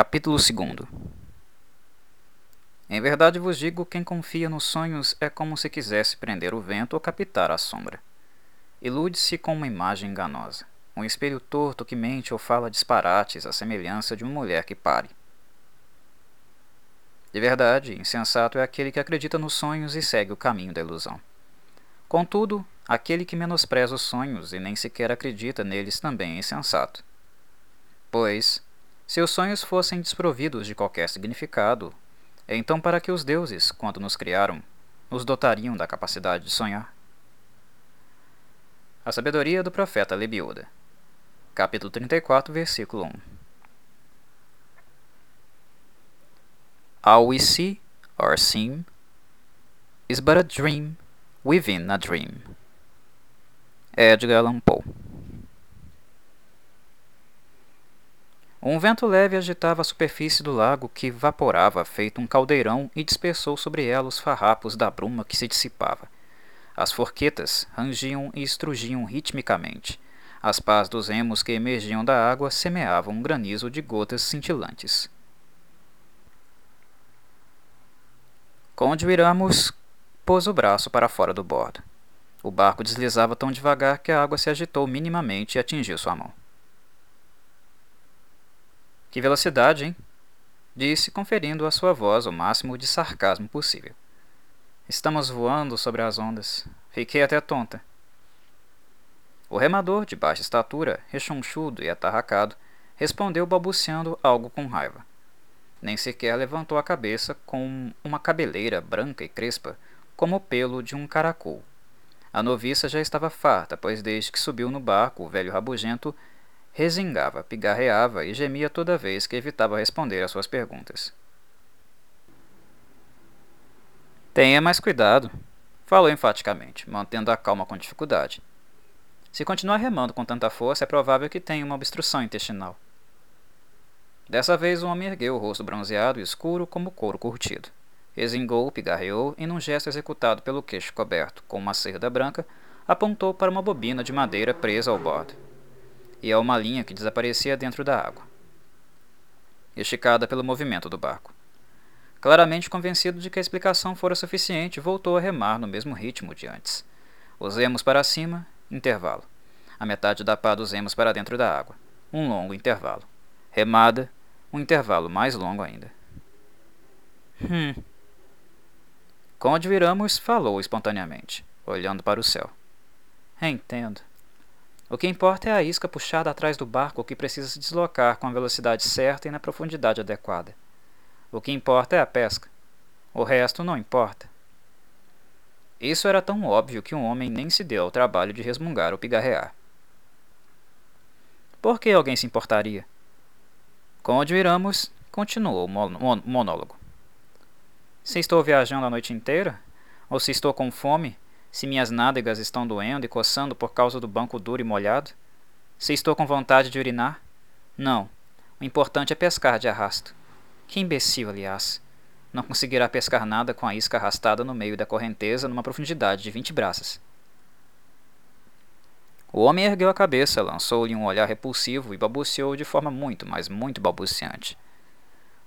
Capítulo 2 Em verdade vos digo: quem confia nos sonhos é como se quisesse prender o vento ou captar a sombra. Ilude-se com uma imagem enganosa, um espelho torto que mente ou fala disparates à semelhança de uma mulher que pare. De verdade, insensato é aquele que acredita nos sonhos e segue o caminho da ilusão. Contudo, aquele que menospreza os sonhos e nem sequer acredita neles também é insensato. Pois, se os sonhos fossem desprovidos de qualquer significado, então para que os deuses, quando nos criaram, nos dotariam da capacidade de sonhar? A sabedoria do profeta Lebiuda. Capítulo 34, versículo 1. All we see or seem is but a dream within a dream. Edgar Allan Poe Um vento leve agitava a superfície do lago que vaporava feito um caldeirão e dispersou sobre ela os farrapos da bruma que se dissipava. As forquetas rangiam e estrugiam ritmicamente. As pás dos remos que emergiam da água semeavam um granizo de gotas cintilantes. Conde Wiramos pôs o braço para fora do bordo. O barco deslizava tão devagar que a água se agitou minimamente e atingiu sua mão. Que velocidade, hein? Disse, conferindo à sua voz o máximo de sarcasmo possível. Estamos voando sobre as ondas. Fiquei até tonta. O remador, de baixa estatura, rechonchudo e atarracado, respondeu balbuciando algo com raiva. Nem sequer levantou a cabeça com uma cabeleira branca e crespa, como o pelo de um caracol. A noviça já estava farta, pois desde que subiu no barco, o velho rabugento Resingava, pigarreava e gemia toda vez que evitava responder às suas perguntas. Tenha mais cuidado, falou enfaticamente, mantendo a calma com dificuldade. Se continuar remando com tanta força, é provável que tenha uma obstrução intestinal. Dessa vez o homem ergueu o rosto bronzeado e escuro como couro curtido. Resingou, pigarreou e, num gesto executado pelo queixo coberto com uma cerda branca, apontou para uma bobina de madeira presa ao bordo e a uma linha que desaparecia dentro da água, esticada pelo movimento do barco. Claramente convencido de que a explicação fora suficiente, voltou a remar no mesmo ritmo de antes. Os remos para cima, intervalo. A metade da pá dos remos para dentro da água. Um longo intervalo. Remada, um intervalo mais longo ainda. Hum. Conde Viramos falou espontaneamente, olhando para o céu. Entendo. O que importa é a isca puxada atrás do barco que precisa se deslocar com a velocidade certa e na profundidade adequada. O que importa é a pesca. O resto não importa. Isso era tão óbvio que um homem nem se deu ao trabalho de resmungar ou pigarrear. Por que alguém se importaria? Como admiramos, continuou o monólogo. Se estou viajando a noite inteira, ou se estou com fome, se minhas nádegas estão doendo e coçando por causa do banco duro e molhado? Se estou com vontade de urinar? Não. O importante é pescar de arrasto. Que imbecil, aliás. Não conseguirá pescar nada com a isca arrastada no meio da correnteza numa profundidade de vinte braças. O homem ergueu a cabeça, lançou-lhe um olhar repulsivo e balbuciou de forma muito, mas muito balbuciante.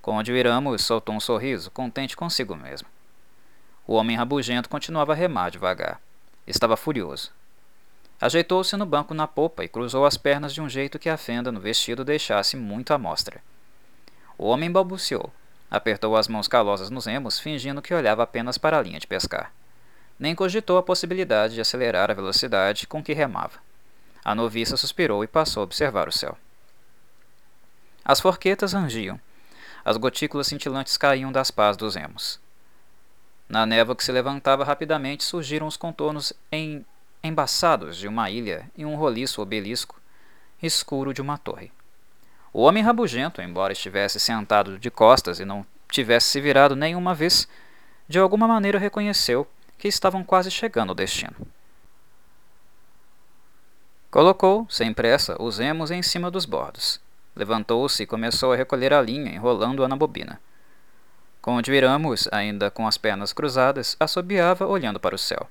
Conde Iramos soltou um sorriso, contente consigo mesmo. O homem rabugento continuava a remar devagar. Estava furioso. Ajeitou-se no banco na popa e cruzou as pernas de um jeito que a fenda no vestido deixasse muito à mostra. O homem balbuciou. Apertou as mãos calosas nos remos, fingindo que olhava apenas para a linha de pescar. Nem cogitou a possibilidade de acelerar a velocidade com que remava. A noviça suspirou e passou a observar o céu. As forquetas rangiam. As gotículas cintilantes caíam das pás dos remos. Na névoa que se levantava rapidamente surgiram os contornos em embaçados de uma ilha e um roliço obelisco escuro de uma torre. O homem rabugento, embora estivesse sentado de costas e não tivesse se virado nenhuma vez, de alguma maneira reconheceu que estavam quase chegando ao destino. Colocou, sem pressa, os remos em cima dos bordos. Levantou-se e começou a recolher a linha, enrolando-a na bobina. Conde Viramos, ainda com as pernas cruzadas, assobiava olhando para o céu.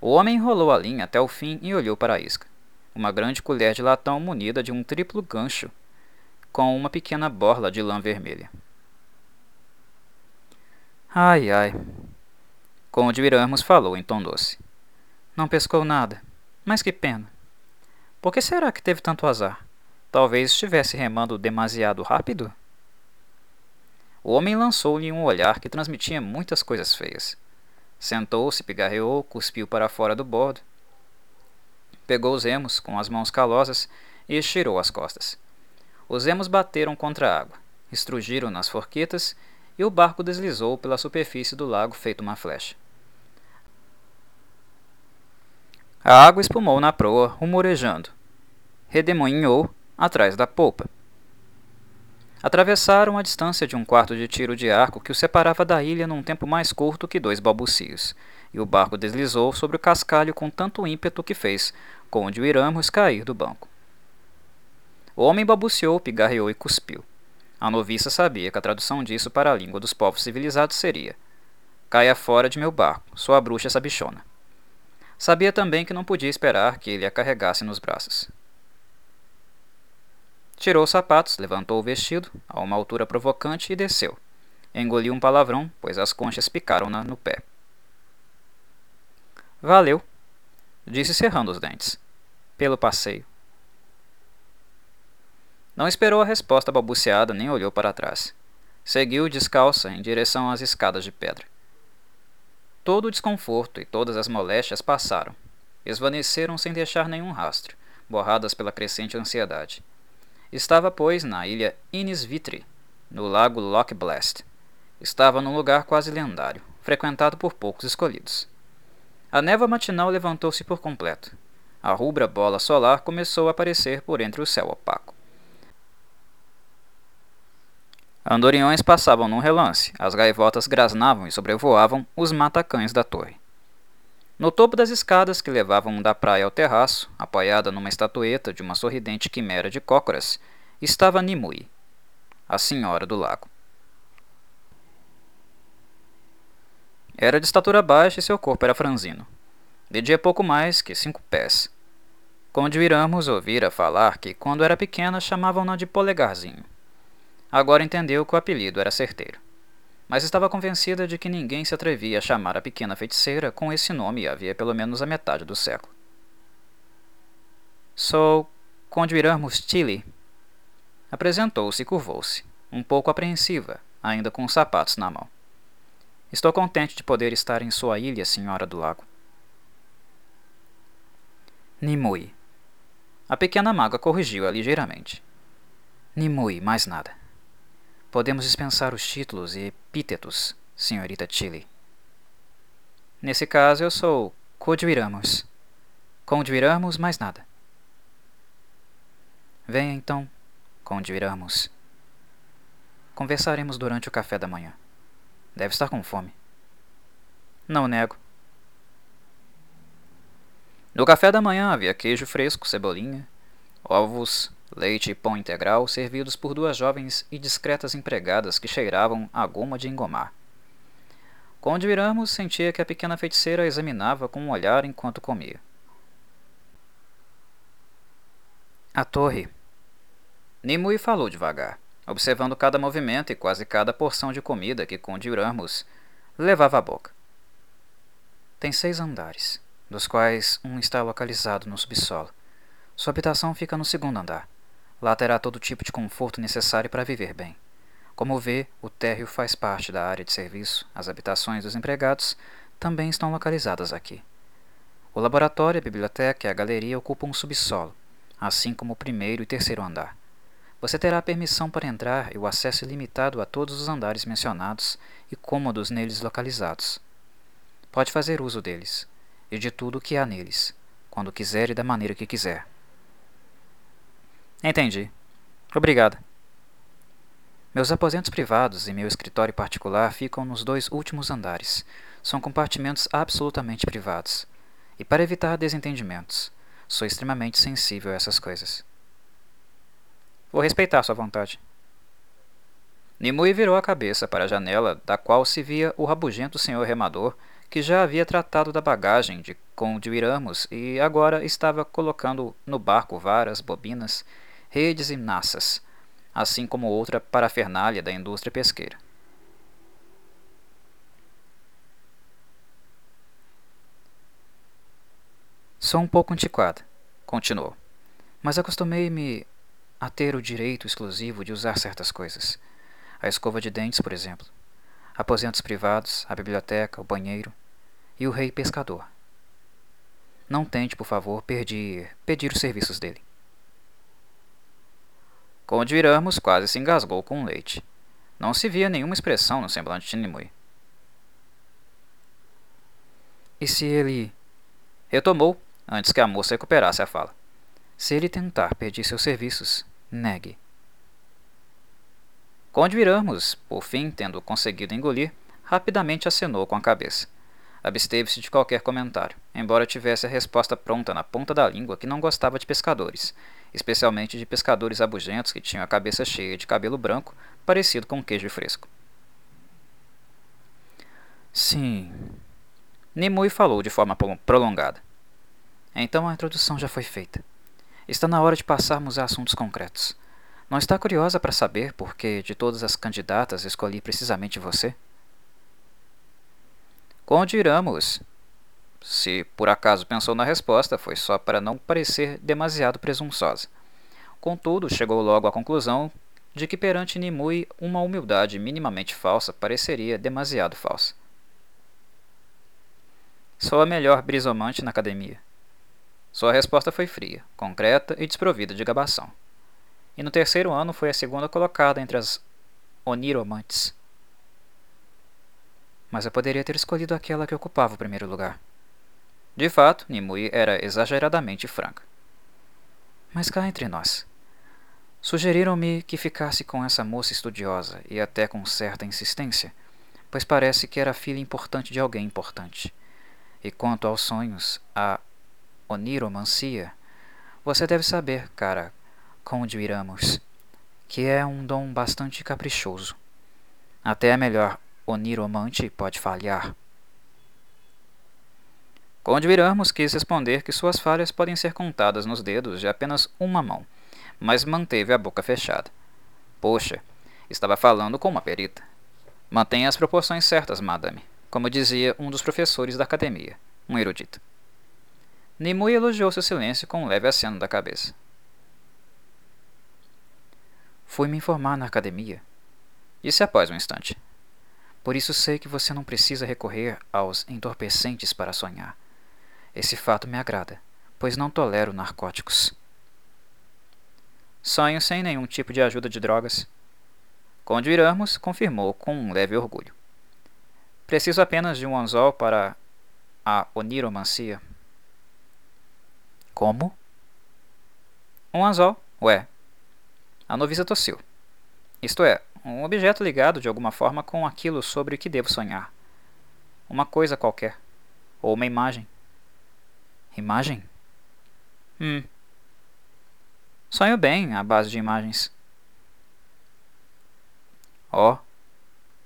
O homem enrolou a linha até o fim e olhou para a isca. Uma grande colher de latão munida de um triplo gancho com uma pequena borla de lã vermelha. Ai, ai. Conde Viramos falou em tom doce. Não pescou nada. Mas que pena. Por que será que teve tanto azar? Talvez estivesse remando demasiado rápido? O homem lançou-lhe um olhar que transmitia muitas coisas feias. Sentou-se, pigarreou, cuspiu para fora do bordo. Pegou os remos com as mãos calosas e estirou as costas. Os remos bateram contra a água, estrugiram nas forquetas e o barco deslizou pela superfície do lago feito uma flecha. A água espumou na proa, rumorejando. Redemoinhou atrás da polpa. Atravessaram a distância de um quarto de tiro de arco que o separava da ilha num tempo mais curto que dois balbucios, e o barco deslizou sobre o cascalho com tanto ímpeto que fez Conde Iramos cair do banco. O homem balbuciou, pigarreou e cuspiu. A noviça sabia que a tradução disso para a língua dos povos civilizados seria: Caia fora de meu barco, sua bruxa sabichona. Sabia também que não podia esperar que ele a carregasse nos braços. Tirou os sapatos, levantou o vestido, a uma altura provocante, e desceu. Engoliu um palavrão, pois as conchas picaram-na no pé. Valeu, disse cerrando os dentes. Pelo passeio. Não esperou a resposta balbuciada nem olhou para trás. Seguiu descalça em direção às escadas de pedra. Todo o desconforto e todas as moléstias passaram. Esvaneceram sem deixar nenhum rastro, borradas pela crescente ansiedade. Estava, pois, na ilha Innisvitri, no lago Loch Blast. Estava num lugar quase lendário, frequentado por poucos escolhidos. A névoa matinal levantou-se por completo. A rubra bola solar começou a aparecer por entre o céu opaco. Andoriões passavam num relance, as gaivotas grasnavam e sobrevoavam os matacães da torre. No topo das escadas que levavam da praia ao terraço, apoiada numa estatueta de uma sorridente quimera de cócoras, estava Nimue, a senhora do lago. Era de estatura baixa e seu corpo era franzino. Media pouco mais que cinco pés. Conde Viramos ouvira falar que, quando era pequena, chamavam-na de Polegarzinho. Agora entendeu que o apelido era certeiro mas estava convencida de que ninguém se atrevia a chamar a pequena feiticeira com esse nome havia pelo menos a metade do século. Sou Conde Iramos Tilly. Apresentou-se e curvou-se, um pouco apreensiva, ainda com os sapatos na mão. Estou contente de poder estar em sua ilha, Senhora do Lago. Nimue. A pequena maga corrigiu-a ligeiramente. Nimue, mais nada. Podemos dispensar os títulos e epítetos, senhorita Chile. Nesse caso, eu sou Codviramos. Condviramos mais nada. Venha então, Condviramos. Conversaremos durante o café da manhã. Deve estar com fome. Não nego. No café da manhã havia queijo fresco, cebolinha, ovos, leite e pão integral servidos por duas jovens e discretas empregadas que cheiravam a goma de engomar. Quando viramos, sentia que a pequena feiticeira examinava com um olhar enquanto comia. A torre. Nimue falou devagar, observando cada movimento e quase cada porção de comida que Conde Ramos levava à boca. Tem seis andares, dos quais um está localizado no subsolo. Sua habitação fica no segundo andar. Lá terá todo tipo de conforto necessário para viver bem. Como vê, o térreo faz parte da área de serviço, as habitações dos empregados também estão localizadas aqui. O laboratório, a biblioteca e a galeria ocupam um subsolo, assim como o primeiro e terceiro andar. Você terá permissão para entrar e o acesso ilimitado a todos os andares mencionados e cômodos neles localizados. Pode fazer uso deles, e de tudo o que há neles, quando quiser e da maneira que quiser. Entendi. Obrigada. Meus aposentos privados e meu escritório particular ficam nos dois últimos andares. São compartimentos absolutamente privados. E para evitar desentendimentos, sou extremamente sensível a essas coisas. Vou respeitar sua vontade. Nimue virou a cabeça para a janela, da qual se via o rabugento senhor remador, que já havia tratado da bagagem de Conde Iramos e agora estava colocando no barco varas, bobinas redes e naças, assim como outra parafernália da indústria pesqueira. Sou um pouco antiquada, continuou, mas acostumei-me a ter o direito exclusivo de usar certas coisas. A escova de dentes, por exemplo, aposentos privados, a biblioteca, o banheiro e o rei pescador. Não tente, por favor, pedir, pedir os serviços dele. Conde Viramos quase se engasgou com o leite. Não se via nenhuma expressão no semblante de Nimue. E se ele. Retomou, antes que a moça recuperasse a fala. Se ele tentar pedir seus serviços, negue. Conde Viramos, por fim, tendo conseguido engolir, rapidamente acenou com a cabeça. Absteve-se de qualquer comentário, embora tivesse a resposta pronta na ponta da língua que não gostava de pescadores, especialmente de pescadores abugentos que tinham a cabeça cheia de cabelo branco, parecido com queijo fresco. Sim. Nimue falou de forma prolongada. Então a introdução já foi feita. Está na hora de passarmos a assuntos concretos. Não está curiosa para saber por que, de todas as candidatas, escolhi precisamente você? Condiramos. Se por acaso pensou na resposta, foi só para não parecer demasiado presunçosa. Contudo, chegou logo à conclusão de que perante Nimue uma humildade minimamente falsa pareceria demasiado falsa. Sou a melhor brisomante na academia. Sua resposta foi fria, concreta e desprovida de gabação. E no terceiro ano foi a segunda colocada entre as oniromantes mas eu poderia ter escolhido aquela que ocupava o primeiro lugar. De fato, Nimue era exageradamente franca. Mas cá entre nós. Sugeriram-me que ficasse com essa moça estudiosa e até com certa insistência, pois parece que era filha importante de alguém importante. E quanto aos sonhos, a oniromancia, você deve saber, cara, Conde Iramos, que é um dom bastante caprichoso. Até é melhor o niromante pode falhar. Conde Viramos quis responder que suas falhas podem ser contadas nos dedos de apenas uma mão, mas manteve a boca fechada. Poxa, estava falando com uma perita. Mantenha as proporções certas, madame, como dizia um dos professores da academia, um erudito. Nimue elogiou seu silêncio com um leve aceno da cabeça. Fui me informar na academia, disse após um instante. Por isso sei que você não precisa recorrer aos entorpecentes para sonhar. Esse fato me agrada, pois não tolero narcóticos. Sonho sem nenhum tipo de ajuda de drogas. Conde Iramos confirmou com um leve orgulho. Preciso apenas de um anzol para a oniromancia. Como? Um anzol, ué. A noviça tossiu. Isto é, um objeto ligado de alguma forma com aquilo sobre o que devo sonhar. Uma coisa qualquer. Ou uma imagem. Imagem? Hum. Sonho bem à base de imagens. Oh.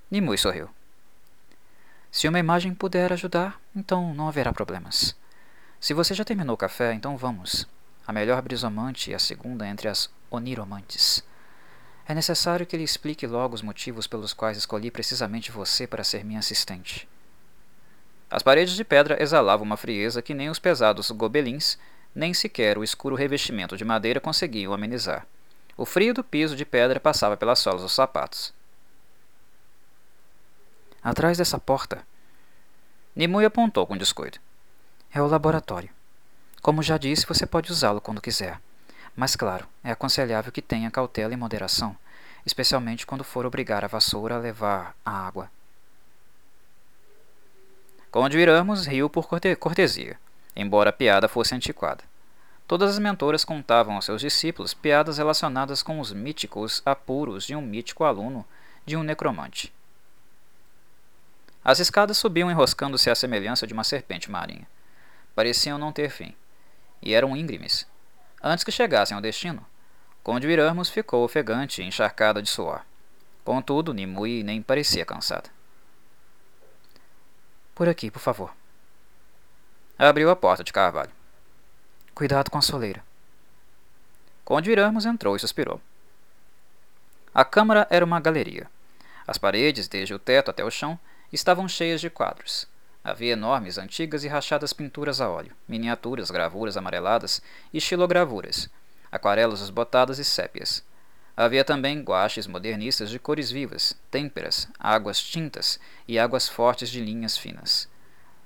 Nimue sorriu. Se uma imagem puder ajudar, então não haverá problemas. Se você já terminou o café, então vamos. A melhor brisomante e a segunda entre as oniromantes. É necessário que lhe explique logo os motivos pelos quais escolhi precisamente você para ser minha assistente. As paredes de pedra exalavam uma frieza que nem os pesados gobelins, nem sequer o escuro revestimento de madeira conseguiam amenizar. O frio do piso de pedra passava pelas solas dos sapatos. Atrás dessa porta, Nimue apontou com descuido. É o laboratório. Como já disse, você pode usá-lo quando quiser. Mas, claro, é aconselhável que tenha cautela e moderação, especialmente quando for obrigar a vassoura a levar a água. Conde Viramos riu por cortesia, embora a piada fosse antiquada. Todas as mentoras contavam aos seus discípulos piadas relacionadas com os míticos apuros de um mítico aluno de um necromante. As escadas subiam enroscando-se à semelhança de uma serpente marinha. Pareciam não ter fim, e eram íngremes, Antes que chegassem ao destino, Conde Viramos ficou ofegante e encharcada de suor. Contudo, Nimue nem parecia cansada. Por aqui, por favor. Abriu a porta de carvalho. Cuidado com a soleira. Conde Viramos entrou e suspirou. A câmara era uma galeria. As paredes, desde o teto até o chão, estavam cheias de quadros. Havia enormes, antigas e rachadas pinturas a óleo, miniaturas, gravuras amareladas e estilogravuras, aquarelas esbotadas e sépias. Havia também guaches modernistas de cores vivas, têmperas, águas tintas e águas fortes de linhas finas.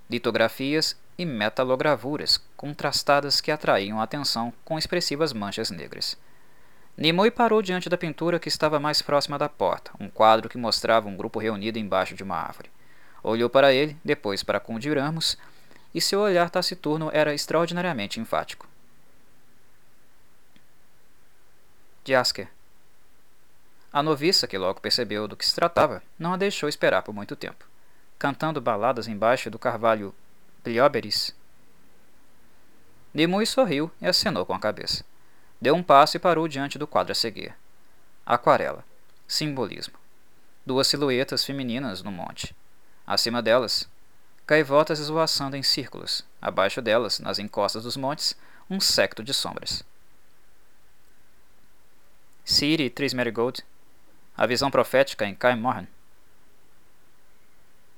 Litografias e metalogravuras contrastadas que atraíam a atenção com expressivas manchas negras. Nimoy parou diante da pintura que estava mais próxima da porta, um quadro que mostrava um grupo reunido embaixo de uma árvore. Olhou para ele, depois para Conde Ramos, e seu olhar taciturno era extraordinariamente enfático. Jasker. A noviça, que logo percebeu do que se tratava, não a deixou esperar por muito tempo. Cantando baladas embaixo do carvalho Plióberis. Nimue sorriu e acenou com a cabeça. Deu um passo e parou diante do quadro a seguir. Aquarela. Simbolismo. Duas silhuetas femininas no monte. Acima delas, gaivotas esvoaçando em círculos. Abaixo delas, nas encostas dos montes, um secto de sombras. City Trismerigold. A visão profética em Kai Morhan.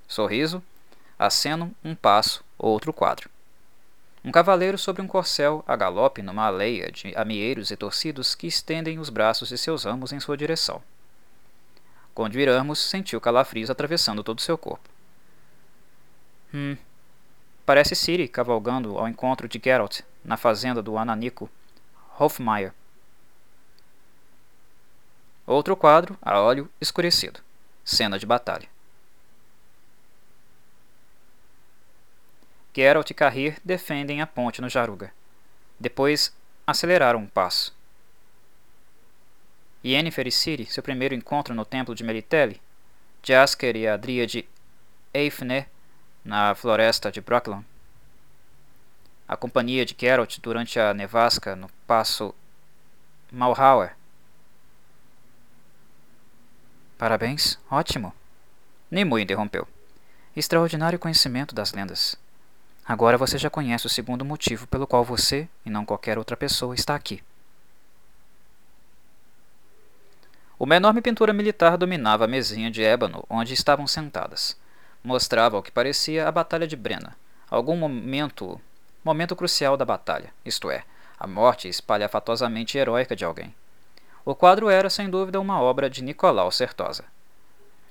Sorriso. Aceno, um passo, outro quadro. Um cavaleiro sobre um corcel a galope numa aleia de amieiros e torcidos que estendem os braços e seus ramos em sua direção. Quando viramos, sentiu calafrios atravessando todo o seu corpo. Hum. Parece Siri cavalgando ao encontro de Geralt na fazenda do Ananico Hofmeier. Outro quadro, a óleo, escurecido. Cena de batalha. Geralt e Carrir defendem a ponte no Jaruga. Depois aceleraram um passo. Yennefer e Ciri, seu primeiro encontro no templo de Meritelli, Jasker e a dríade Eifne na floresta de Brokilon, a companhia de Geralt durante a nevasca no passo Malhauer. Parabéns, ótimo. Nimue interrompeu. Extraordinário conhecimento das lendas. Agora você já conhece o segundo motivo pelo qual você, e não qualquer outra pessoa, está aqui. Uma enorme pintura militar dominava a mesinha de ébano onde estavam sentadas. Mostrava o que parecia a Batalha de Brenna, algum momento, momento crucial da batalha, isto é, a morte espalhafatosamente heróica de alguém. O quadro era, sem dúvida, uma obra de Nicolau Certosa.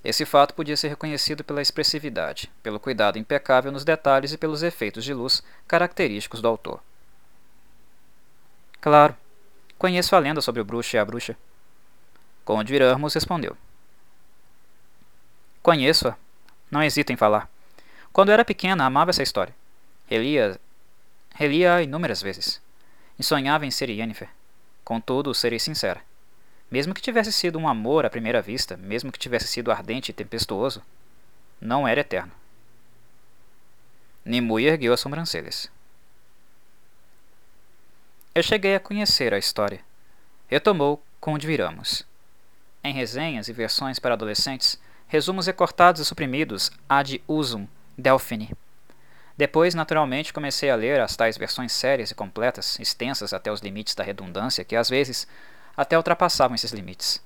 Esse fato podia ser reconhecido pela expressividade, pelo cuidado impecável nos detalhes e pelos efeitos de luz característicos do autor. Claro, conheço a lenda sobre o bruxo e a bruxa. Conde Viramos respondeu. Conheço-a. Não hesito em falar. Quando era pequena, amava essa história. Relia, relia inúmeras vezes. E sonhava em ser Yennefer. Contudo, serei sincera. Mesmo que tivesse sido um amor à primeira vista, mesmo que tivesse sido ardente e tempestuoso, não era eterno. Nimue ergueu as sobrancelhas. Eu cheguei a conhecer a história. Retomou com onde viramos. Em resenhas e versões para adolescentes, resumos recortados e suprimidos ad usum Delphine. Depois, naturalmente, comecei a ler as tais versões sérias e completas, extensas até os limites da redundância, que às vezes até ultrapassavam esses limites.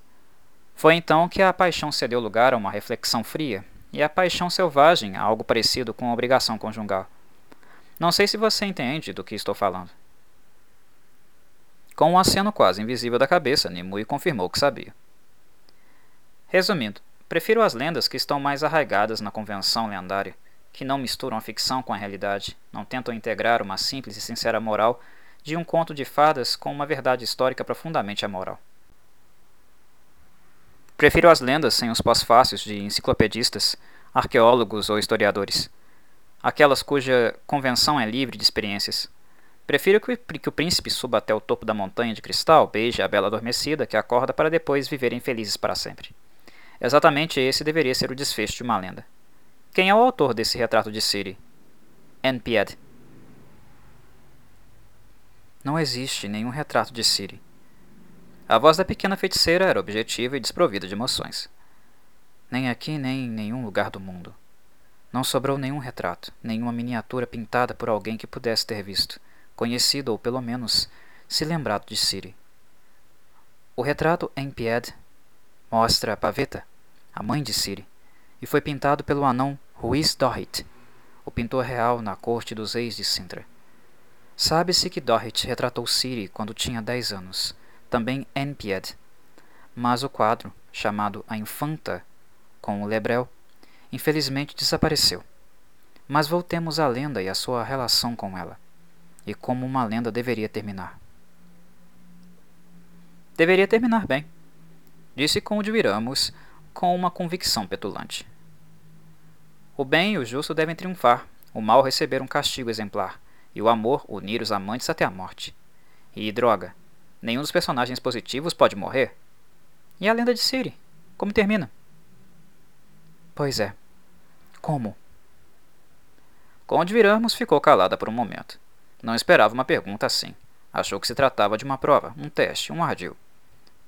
Foi então que a paixão cedeu lugar a uma reflexão fria, e a paixão selvagem a algo parecido com a obrigação conjugal. Não sei se você entende do que estou falando. Com um aceno quase invisível da cabeça, Nimue confirmou que sabia. Resumindo, prefiro as lendas que estão mais arraigadas na convenção lendária, que não misturam a ficção com a realidade, não tentam integrar uma simples e sincera moral de um conto de fadas com uma verdade histórica profundamente amoral. Prefiro as lendas sem os pós-fácios de enciclopedistas, arqueólogos ou historiadores, aquelas cuja convenção é livre de experiências. Prefiro que, o príncipe suba até o topo da montanha de cristal, beije a bela adormecida que acorda para depois viverem felizes para sempre. Exatamente esse deveria ser o desfecho de uma lenda. Quem é o autor desse retrato de Siri? N.P.Ed. Não existe nenhum retrato de Siri. A voz da pequena feiticeira era objetiva e desprovida de emoções. Nem aqui, nem em nenhum lugar do mundo. Não sobrou nenhum retrato, nenhuma miniatura pintada por alguém que pudesse ter visto, conhecido ou pelo menos se lembrado de Siri. O retrato em Pied mostra Paveta, a mãe de Ciri, e foi pintado pelo anão Ruiz Dorrit, o pintor real na corte dos reis de Sintra. Sabe-se que Dorrit retratou Ciri quando tinha dez anos, também Enpied, mas o quadro, chamado A Infanta, com o Lebrel, infelizmente desapareceu. Mas voltemos à lenda e à sua relação com ela, e como uma lenda deveria terminar. Deveria terminar bem, disse Conde Viramos com uma convicção petulante. O bem e o justo devem triunfar, o mal receber um castigo exemplar, e o amor unir os amantes até a morte. E droga, nenhum dos personagens positivos pode morrer. E a lenda de Siri? Como termina? Pois é. Como? Conde Viramos ficou calada por um momento. Não esperava uma pergunta assim. Achou que se tratava de uma prova, um teste, um ardil.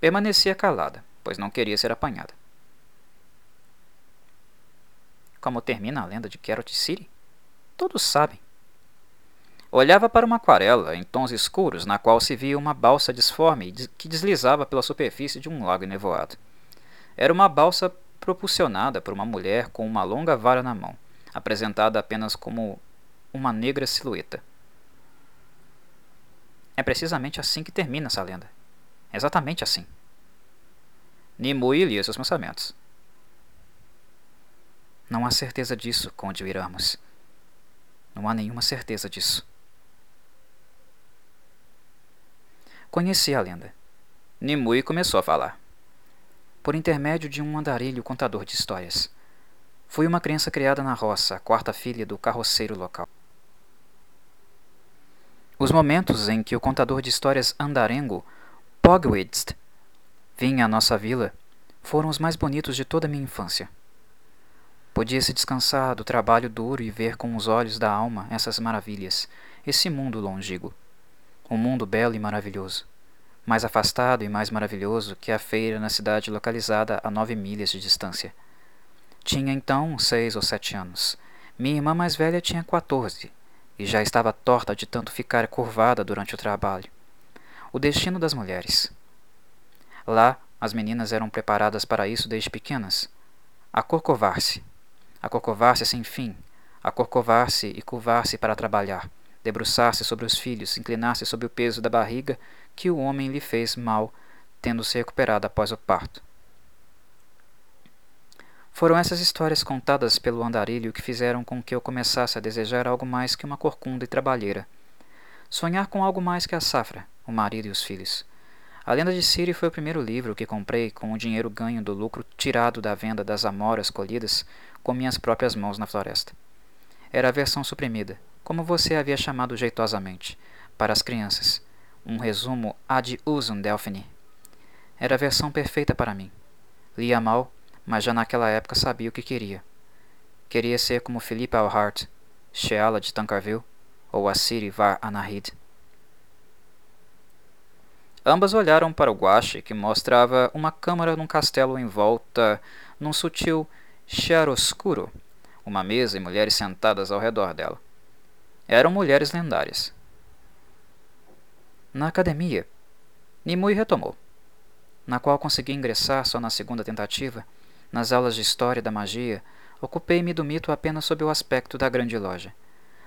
Permanecia calada, pois não queria ser apanhada. como termina a lenda de Carrot City? Todos sabem. Olhava para uma aquarela em tons escuros na qual se via uma balsa disforme que deslizava pela superfície de um lago nevoado. Era uma balsa propulsionada por uma mulher com uma longa vara na mão, apresentada apenas como uma negra silhueta. É precisamente assim que termina essa lenda. Exatamente assim. Nimue lia seus pensamentos. Não há certeza disso, Conde Iramos. Não há nenhuma certeza disso. Conheci a lenda. Nimue começou a falar. Por intermédio de um andarilho contador de histórias. Fui uma criança criada na roça, a quarta filha do carroceiro local. Os momentos em que o contador de histórias andarengo, Pogwidst, vinha à nossa vila foram os mais bonitos de toda a minha infância. Podia-se descansar do trabalho duro e ver com os olhos da alma essas maravilhas, esse mundo longínquo. Um mundo belo e maravilhoso. Mais afastado e mais maravilhoso que a feira na cidade localizada a nove milhas de distância. Tinha então seis ou sete anos. Minha irmã mais velha tinha quatorze, e já estava torta de tanto ficar curvada durante o trabalho. O destino das mulheres. Lá, as meninas eram preparadas para isso desde pequenas. A corcovar-se, a corcovar-se sem fim, a corcovar-se e curvar-se para trabalhar, debruçar-se sobre os filhos, inclinar-se sob o peso da barriga que o homem lhe fez mal, tendo se recuperado após o parto. Foram essas histórias contadas pelo andarilho que fizeram com que eu começasse a desejar algo mais que uma corcunda e trabalheira. Sonhar com algo mais que a safra, o marido e os filhos. A Lenda de Siri foi o primeiro livro que comprei com o dinheiro ganho do lucro tirado da venda das amoras colhidas com minhas próprias mãos na floresta. Era a versão suprimida, como você havia chamado jeitosamente, para as crianças, um resumo ad usum Delphine. Era a versão perfeita para mim. Lia mal, mas já naquela época sabia o que queria. Queria ser como Philippe Alhart, Sheala de Tancarville ou Assiri Var Anahid. Ambas olharam para o guache que mostrava uma câmara num castelo em volta num sutil chiaroscuro, uma mesa e mulheres sentadas ao redor dela. Eram mulheres lendárias. Na academia, Nimue retomou, na qual consegui ingressar só na segunda tentativa, nas aulas de história da magia, ocupei-me do mito apenas sob o aspecto da grande loja.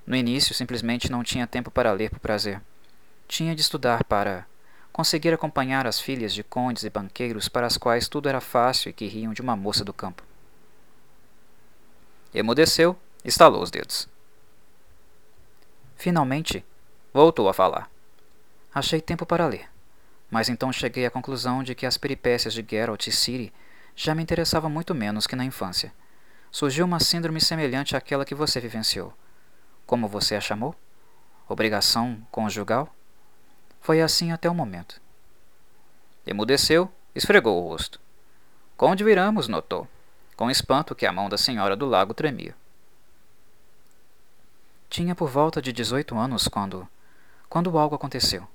No início, simplesmente não tinha tempo para ler por prazer. Tinha de estudar para conseguir acompanhar as filhas de condes e banqueiros para as quais tudo era fácil e que riam de uma moça do campo. Emudeceu, estalou os dedos. Finalmente, voltou a falar. Achei tempo para ler, mas então cheguei à conclusão de que as peripécias de Geralt e Ciri já me interessavam muito menos que na infância. Surgiu uma síndrome semelhante àquela que você vivenciou. Como você a chamou? Obrigação conjugal? Foi assim até o momento. Emudeceu, esfregou o rosto. Conde Viramos notou, com espanto, que a mão da senhora do lago tremia. Tinha por volta de dezoito anos quando. quando algo aconteceu.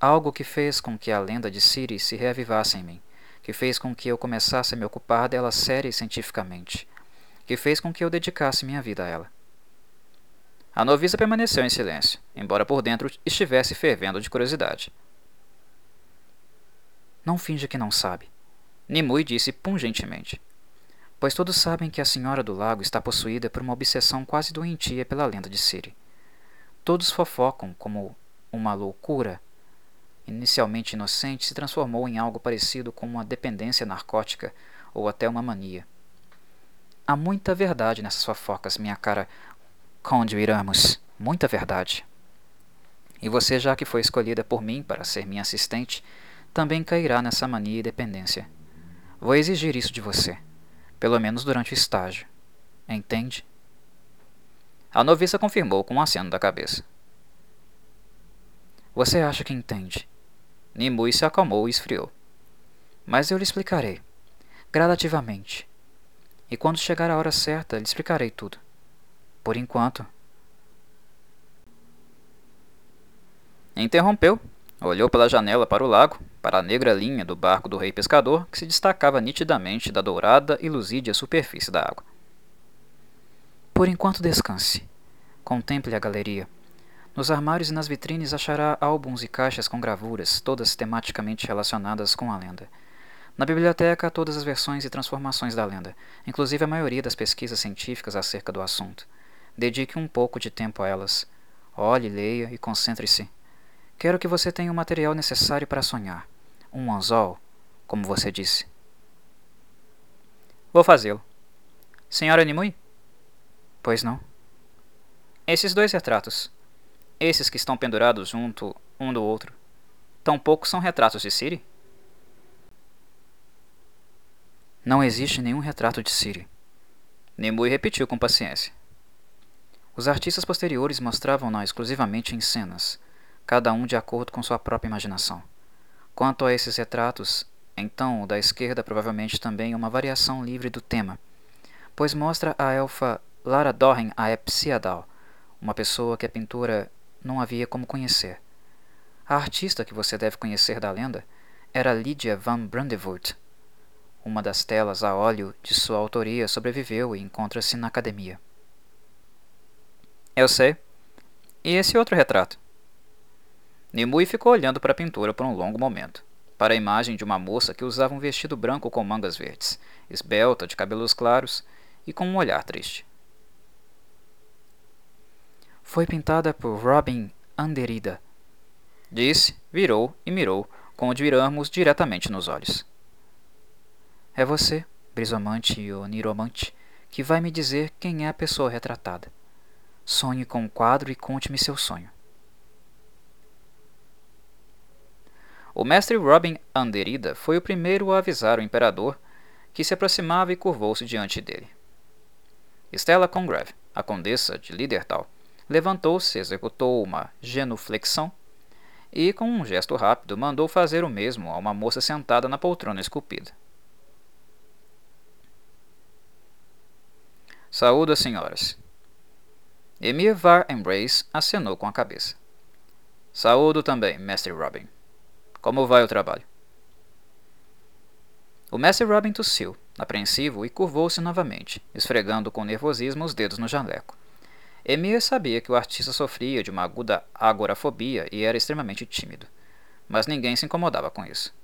Algo que fez com que a lenda de Siri se reavivasse em mim, que fez com que eu começasse a me ocupar dela séria e cientificamente, que fez com que eu dedicasse minha vida a ela. A noviça permaneceu em silêncio, embora por dentro estivesse fervendo de curiosidade. Não finge que não sabe. Nimue disse pungentemente. Pois todos sabem que a Senhora do Lago está possuída por uma obsessão quase doentia pela lenda de Siri. Todos fofocam como uma loucura inicialmente inocente se transformou em algo parecido com uma dependência narcótica ou até uma mania. Há muita verdade nessas fofocas, minha cara Conde Iramos. Muita verdade. E você, já que foi escolhida por mim para ser minha assistente, também cairá nessa mania e dependência. Vou exigir isso de você, pelo menos durante o estágio. Entende? A noviça confirmou com um aceno da cabeça. Você acha que entende? Nimue se acalmou e esfriou. Mas eu lhe explicarei, gradativamente. E quando chegar a hora certa, lhe explicarei tudo. Por enquanto. Interrompeu, olhou pela janela para o lago, para a negra linha do barco do rei pescador que se destacava nitidamente da dourada e luzídia superfície da água. Por enquanto descanse. Contemple a galeria. Nos armários e nas vitrines achará álbuns e caixas com gravuras, todas tematicamente relacionadas com a lenda. Na biblioteca, todas as versões e transformações da lenda, inclusive a maioria das pesquisas científicas acerca do assunto. Dedique um pouco de tempo a elas. Olhe, leia e concentre-se. Quero que você tenha o material necessário para sonhar. Um anzol, como você disse. Vou fazê-lo. Senhora Nimue? Pois não. Esses dois retratos esses que estão pendurados junto um do outro, tampouco são retratos de Siri? Não existe nenhum retrato de Siri. Nimue repetiu com paciência. Os artistas posteriores mostravam-na exclusivamente em cenas, cada um de acordo com sua própria imaginação. Quanto a esses retratos, então o da esquerda provavelmente também uma variação livre do tema, pois mostra a elfa Lara Dorren a Epsiadal, uma pessoa que a pintura não havia como conhecer. A artista que você deve conhecer da lenda era Lydia van Brandevoort. Uma das telas a óleo de sua autoria sobreviveu e encontra-se na academia. Eu sei. E esse outro retrato? Nimue ficou olhando para a pintura por um longo momento, para a imagem de uma moça que usava um vestido branco com mangas verdes, esbelta, de cabelos claros e com um olhar triste. Foi pintada por Robin Anderida. Disse, virou e mirou, com o de virarmos diretamente nos olhos. É você, brisomante ou niromante, que vai me dizer quem é a pessoa retratada. Sonhe com o quadro e conte-me seu sonho. O mestre Robin Anderida foi o primeiro a avisar o imperador que se aproximava e curvou-se diante dele. Stella Congreve, a condessa de Lidertal, levantou-se, executou uma genuflexão e, com um gesto rápido, mandou fazer o mesmo a uma moça sentada na poltrona esculpida. Saúdo as senhoras. Emir Var Embrace acenou com a cabeça. Saúdo também, mestre Robin. Como vai o trabalho? O mestre Robin tossiu, apreensivo, e curvou-se novamente, esfregando com nervosismo os dedos no jaleco. Emir sabia que o artista sofria de uma aguda agorafobia e era extremamente tímido, mas ninguém se incomodava com isso.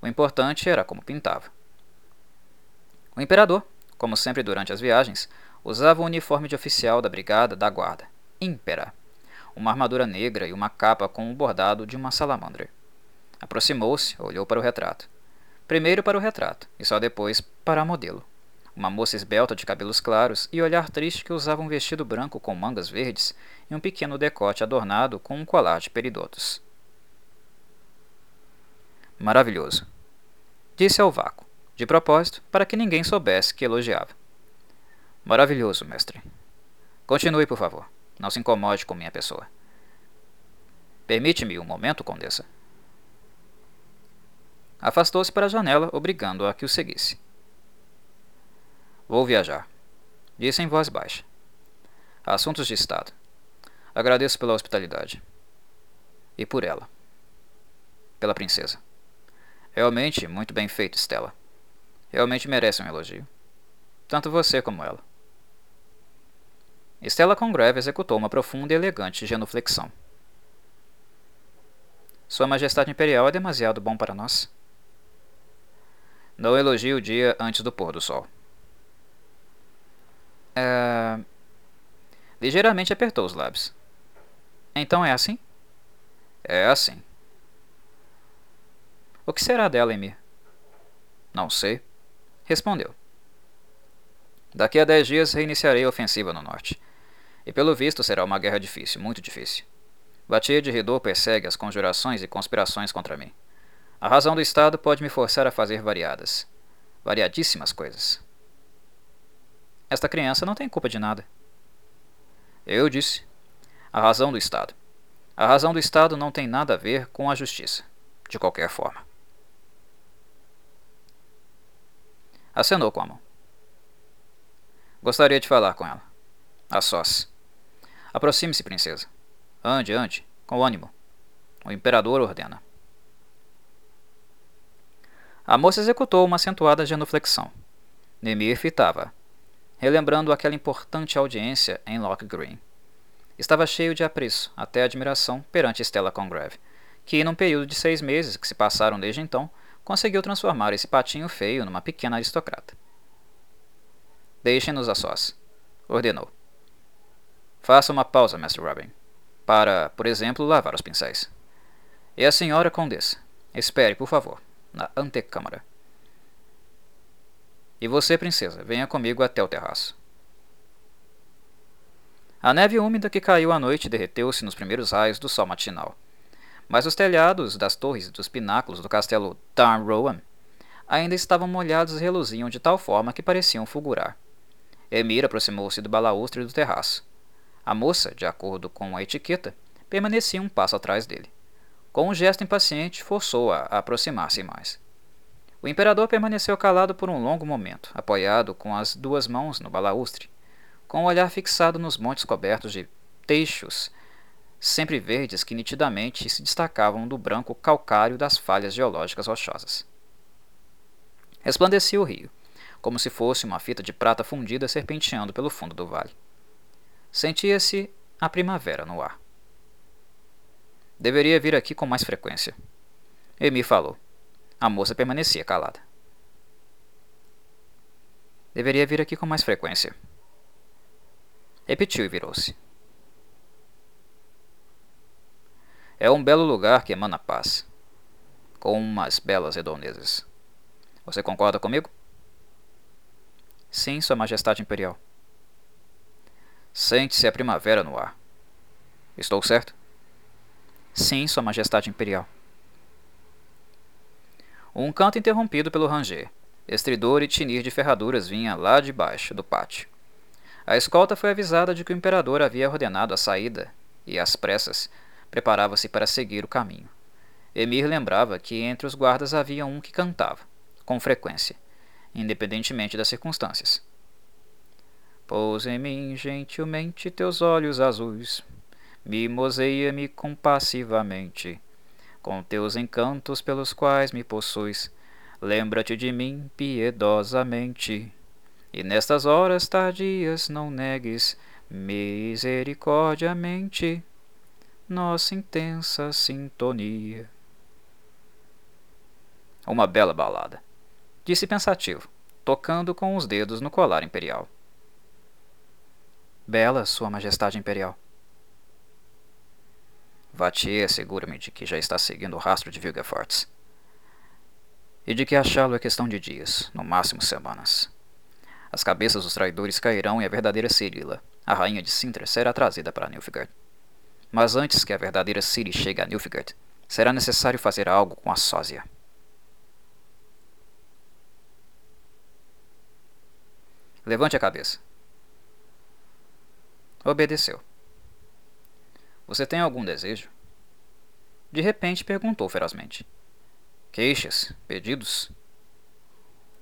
O importante era como pintava. O imperador, como sempre durante as viagens, usava o uniforme de oficial da brigada da guarda, Impera, uma armadura negra e uma capa com o bordado de uma salamandra. Aproximou-se, olhou para o retrato. Primeiro para o retrato, e só depois para a modelo uma moça esbelta de cabelos claros e olhar triste que usava um vestido branco com mangas verdes e um pequeno decote adornado com um colar de peridotos. Maravilhoso, disse ao vácuo, de propósito, para que ninguém soubesse que elogiava. Maravilhoso, mestre. Continue, por favor. Não se incomode com minha pessoa. Permite-me um momento, condessa. Afastou-se para a janela, obrigando-a a que o seguisse. Vou viajar. Disse em voz baixa. Assuntos de Estado. Agradeço pela hospitalidade. E por ela. Pela princesa. Realmente muito bem feito, Stella. Realmente merece um elogio. Tanto você como ela. Stella Congreve executou uma profunda e elegante genuflexão. Sua Majestade Imperial é demasiado bom para nós. Não elogie o dia antes do pôr do sol. É... Ligeiramente apertou os lábios. Então é assim? É assim. O que será dela, Emir? Não sei. Respondeu. Daqui a dez dias reiniciarei a ofensiva no norte. E pelo visto será uma guerra difícil, muito difícil. Batia de Ridor persegue as conjurações e conspirações contra mim. A razão do Estado pode me forçar a fazer variadas, variadíssimas coisas. Esta criança não tem culpa de nada. Eu disse. A razão do Estado. A razão do Estado não tem nada a ver com a justiça, de qualquer forma. Acenou com a mão. Gostaria de falar com ela. A sós. Aproxime-se, princesa. Ande, ande, com ânimo. O imperador ordena. A moça executou uma acentuada genuflexão. Nemir fitava, relembrando aquela importante audiência em Loch Green. Estava cheio de apreço, até admiração, perante Stella Congreve, que, num período de seis meses que se passaram desde então, conseguiu transformar esse patinho feio numa pequena aristocrata. Deixem-nos a sós, ordenou. Faça uma pausa, Mestre Robin, para, por exemplo, lavar os pincéis. E a senhora Condessa, espere, por favor, na antecâmara. E você, princesa, venha comigo até o terraço. A neve úmida que caiu à noite derreteu-se nos primeiros raios do sol matinal. Mas os telhados das torres e dos pináculos do castelo Darnrowan ainda estavam molhados e reluziam de tal forma que pareciam fulgurar. Emir aproximou-se do balaustre do terraço. A moça, de acordo com a etiqueta, permanecia um passo atrás dele. Com um gesto impaciente, forçou-a a, a aproximar-se mais. O imperador permaneceu calado por um longo momento, apoiado com as duas mãos no balaustre, com o olhar fixado nos montes cobertos de teixos, sempre verdes que nitidamente se destacavam do branco calcário das falhas geológicas rochosas. Resplandecia o rio, como se fosse uma fita de prata fundida serpenteando pelo fundo do vale. Sentia-se a primavera no ar. Deveria vir aqui com mais frequência. Emi falou. A moça permanecia calada. Deveria vir aqui com mais frequência. Repetiu e virou-se. É um belo lugar que emana paz, com umas belas redondezas. Você concorda comigo? Sim, Sua Majestade Imperial. Sente-se a primavera no ar. Estou certo? Sim, Sua Majestade Imperial. Um canto interrompido pelo ranger. Estridor e tinir de ferraduras vinha lá de baixo do pátio. A escolta foi avisada de que o imperador havia ordenado a saída e, às pressas, preparava-se para seguir o caminho. Emir lembrava que entre os guardas havia um que cantava, com frequência, independentemente das circunstâncias. Pousa em mim gentilmente teus olhos azuis, mimoseia-me compassivamente, com teus encantos pelos quais me possuis, lembra-te de mim piedosamente. E nestas horas tardias não negues misericordiamente nossa intensa sintonia. Uma bela balada, disse pensativo, tocando com os dedos no colar imperial. Bela, Sua Majestade Imperial. Vatier assegura-me de que já está seguindo o rastro de Vilgefortz. E de que achá-lo é questão de dias, no máximo semanas. As cabeças dos traidores cairão e a verdadeira Cirila, a rainha de Sintra, será trazida para Nilfgaard. Mas antes que a verdadeira Ciri chegue a Nilfgaard, será necessário fazer algo com a sósia. Levante a cabeça. Obedeceu. Você tem algum desejo? De repente perguntou ferozmente. Queixas? Pedidos?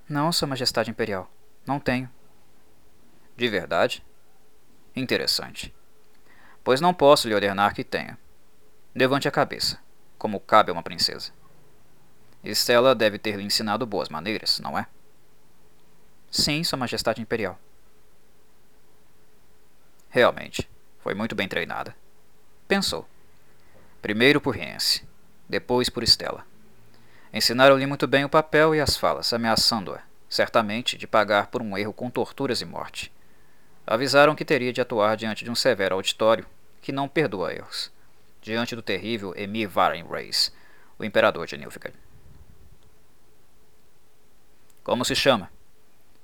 Não, Sua Majestade Imperial. Não tenho. De verdade? Interessante. Pois não posso lhe ordenar que tenha. Levante a cabeça, como cabe a uma princesa. Estela deve ter lhe ensinado boas maneiras, não é? Sim, Sua Majestade Imperial. Realmente, foi muito bem treinada. Pensou. Primeiro por Riense, depois por Estela. Ensinaram-lhe muito bem o papel e as falas, ameaçando-a, certamente, de pagar por um erro com torturas e morte. Avisaram que teria de atuar diante de um severo auditório, que não perdoa erros, diante do terrível Emir Varen Reis, o imperador de Nilfgaard. Como se chama?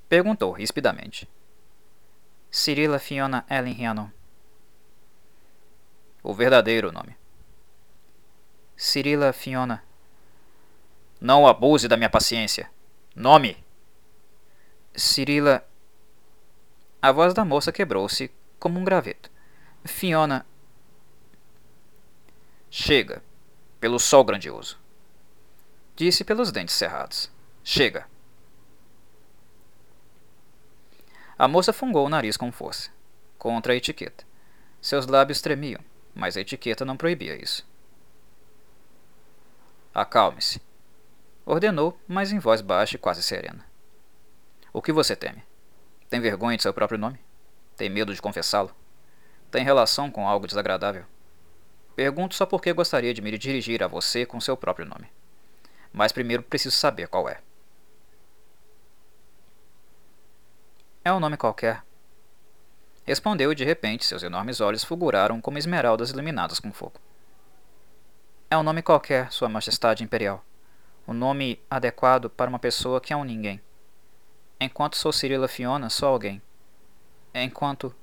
Perguntou rispidamente. Cirila Fiona Ellen Rhiannon. O verdadeiro nome. Cirila Fiona. Não abuse da minha paciência. Nome! Cirila. A voz da moça quebrou-se como um graveto. Fiona. Chega, pelo sol grandioso. Disse pelos dentes cerrados. Chega. A moça fungou o nariz com força, contra a etiqueta. Seus lábios tremiam, mas a etiqueta não proibia isso. Acalme-se, ordenou, mas em voz baixa e quase serena. O que você teme? Tem vergonha de seu próprio nome? Tem medo de confessá-lo? Tem relação com algo desagradável? Pergunto só porque gostaria de me dirigir a você com seu próprio nome. Mas primeiro preciso saber qual é. É um nome qualquer. Respondeu e de repente seus enormes olhos fulguraram como esmeraldas iluminadas com fogo. É um nome qualquer, Sua Majestade Imperial. O um nome adequado para uma pessoa que é um ninguém. Enquanto sou Cirila Fiona, sou alguém. Enquanto.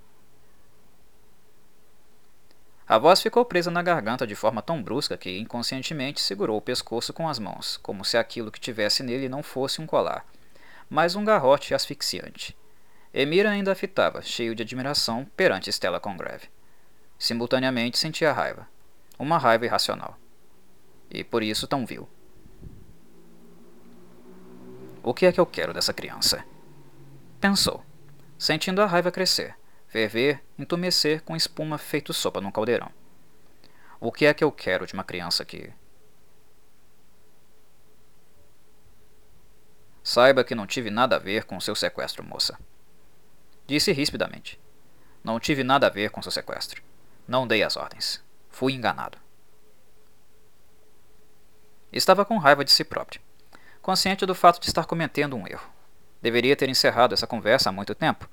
A voz ficou presa na garganta de forma tão brusca que inconscientemente segurou o pescoço com as mãos, como se aquilo que tivesse nele não fosse um colar, mas um garrote asfixiante. Emir ainda a fitava, cheio de admiração, perante Stella Congreve. Simultaneamente sentia raiva. Uma raiva irracional. E por isso tão vil. O que é que eu quero dessa criança? Pensou, sentindo a raiva crescer, ferver, entumecer com espuma feito sopa num caldeirão. O que é que eu quero de uma criança que. Saiba que não tive nada a ver com seu sequestro, moça. Disse rispidamente. Não tive nada a ver com seu sequestro. Não dei as ordens. Fui enganado. Estava com raiva de si próprio, consciente do fato de estar cometendo um erro. Deveria ter encerrado essa conversa há muito tempo.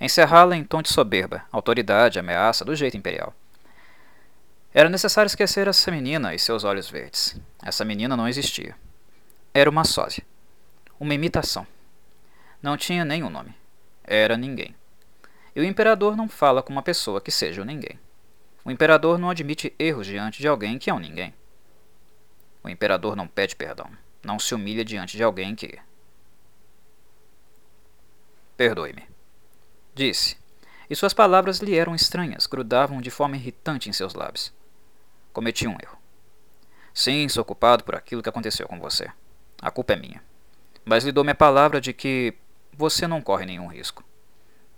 Encerrá-la em tom de soberba, autoridade, ameaça, do jeito imperial. Era necessário esquecer essa menina e seus olhos verdes. Essa menina não existia. Era uma sósia. Uma imitação. Não tinha nenhum nome era ninguém. E o imperador não fala com uma pessoa que seja o ninguém. O imperador não admite erros diante de alguém que é um ninguém. O imperador não pede perdão, não se humilha diante de alguém que. Perdoe-me. Disse, e suas palavras lhe eram estranhas, grudavam de forma irritante em seus lábios. Cometi um erro. Sim, sou culpado por aquilo que aconteceu com você. A culpa é minha. Mas lhe dou minha palavra de que você não corre nenhum risco.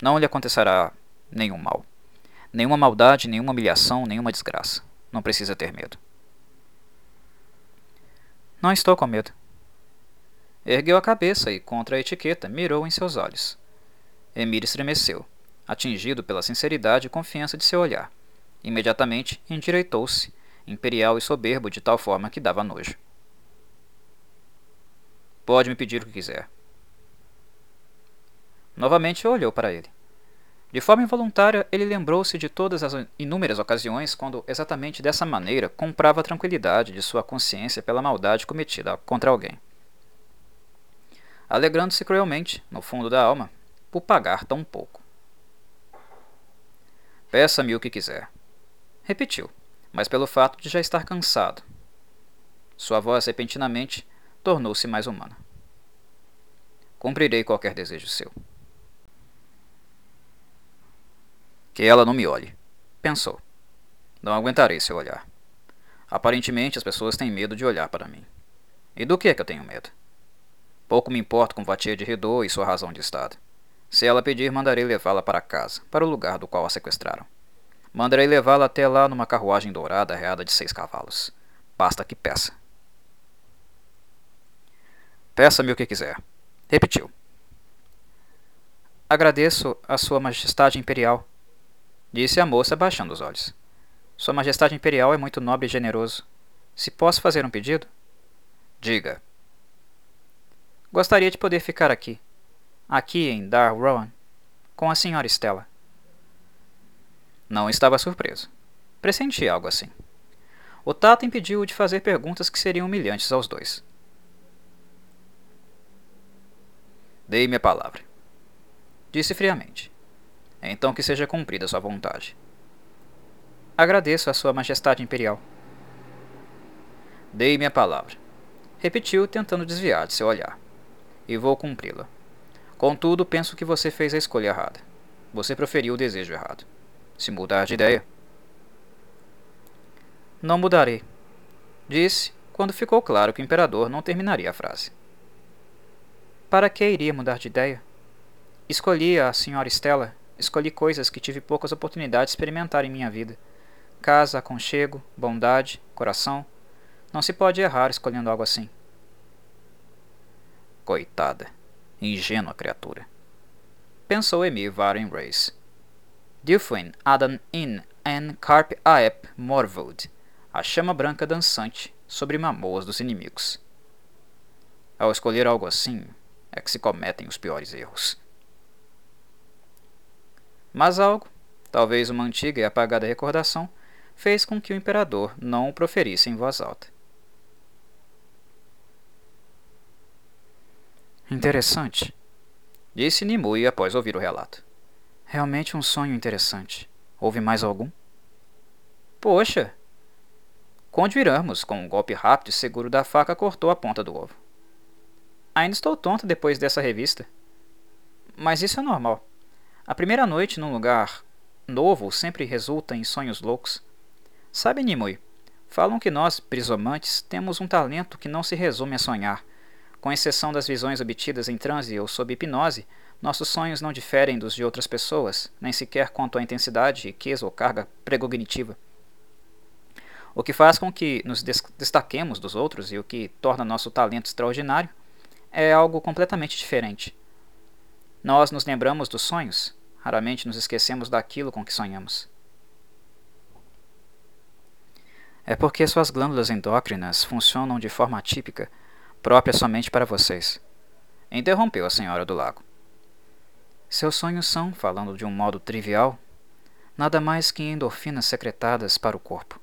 Não lhe acontecerá nenhum mal. Nenhuma maldade, nenhuma humilhação, nenhuma desgraça. Não precisa ter medo. Não estou com medo. Ergueu a cabeça e, contra a etiqueta, mirou em seus olhos. Emir estremeceu, atingido pela sinceridade e confiança de seu olhar. Imediatamente endireitou-se, imperial e soberbo de tal forma que dava nojo. Pode me pedir o que quiser. Novamente olhou para ele. De forma involuntária, ele lembrou-se de todas as inúmeras ocasiões quando, exatamente dessa maneira, comprava a tranquilidade de sua consciência pela maldade cometida contra alguém. Alegrando-se cruelmente, no fundo da alma, por pagar tão pouco. Peça-me o que quiser. Repetiu, mas pelo fato de já estar cansado. Sua voz repentinamente tornou-se mais humana. Cumprirei qualquer desejo seu. Que ela não me olhe. Pensou. Não aguentarei seu olhar. Aparentemente as pessoas têm medo de olhar para mim. E do que é que eu tenho medo? Pouco me importo com Vatia de Redor e sua razão de estado. Se ela pedir, mandarei levá-la para casa, para o lugar do qual a sequestraram. Mandarei levá-la até lá numa carruagem dourada arreada de seis cavalos. Basta que peça. Peça-me o que quiser. Repetiu. Agradeço a Sua Majestade Imperial Disse a moça, baixando os olhos. Sua Majestade Imperial é muito nobre e generoso. Se posso fazer um pedido? Diga, Gostaria de poder ficar aqui, aqui em Dar Rowan, com a senhora Stella. Não estava surpreso. Pressenti algo assim. O tato impediu-o de fazer perguntas que seriam humilhantes aos dois. Dei-me a palavra. Disse friamente. Então que seja cumprida sua vontade. Agradeço a sua majestade imperial. Dei-me a palavra. Repetiu, tentando desviar de seu olhar. E vou cumpri-la. Contudo, penso que você fez a escolha errada. Você proferiu o desejo errado. Se mudar de ideia. Não mudarei. Disse, quando ficou claro que o imperador não terminaria a frase. Para que iria mudar de ideia? Escolhi a senhora Stella, escolhi coisas que tive poucas oportunidades de experimentar em minha vida. Casa, aconchego, bondade, coração. Não se pode errar escolhendo algo assim. Coitada, ingênua criatura. Pensou Emil Varen Race. Dilfuin Adam in en Carp Aep Morvold, a chama branca dançante sobre mamoas dos inimigos. Ao escolher algo assim, é que se cometem os piores erros. Mas algo, talvez uma antiga e apagada recordação, fez com que o imperador não o proferisse em voz alta. Interessante, disse Nimue após ouvir o relato. Realmente um sonho interessante. Houve mais algum? Poxa! Quando viramos, com um golpe rápido e seguro da faca, cortou a ponta do ovo. Ainda estou tonta depois dessa revista. Mas isso é normal. A primeira noite num lugar novo sempre resulta em sonhos loucos. Sabe, Nimue? Falam que nós, prisomantes, temos um talento que não se resume a sonhar. Com exceção das visões obtidas em transe ou sob hipnose, nossos sonhos não diferem dos de outras pessoas, nem sequer quanto à intensidade, riqueza ou carga precognitiva. O que faz com que nos destaquemos dos outros e o que torna nosso talento extraordinário é algo completamente diferente. Nós nos lembramos dos sonhos, raramente nos esquecemos daquilo com que sonhamos. É porque suas glândulas endócrinas funcionam de forma atípica, própria somente para vocês. Interrompeu a senhora do lago. Seus sonhos são, falando de um modo trivial, nada mais que endorfinas secretadas para o corpo.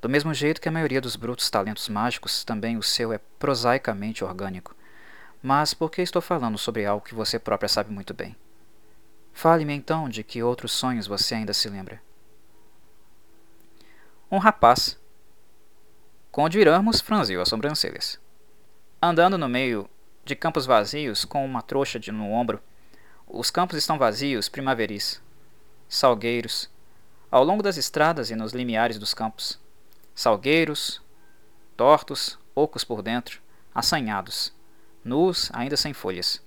Do mesmo jeito que a maioria dos brutos talentos mágicos, também o seu é prosaicamente orgânico. Mas por que estou falando sobre algo que você própria sabe muito bem? Fale-me então de que outros sonhos você ainda se lembra. Um rapaz. Conde Iramos franziu as sobrancelhas. Andando no meio de campos vazios com uma trouxa de, no ombro, os campos estão vazios, primaveris. Salgueiros. Ao longo das estradas e nos limiares dos campos. Salgueiros, tortos, ocos por dentro, assanhados nus, ainda sem folhas.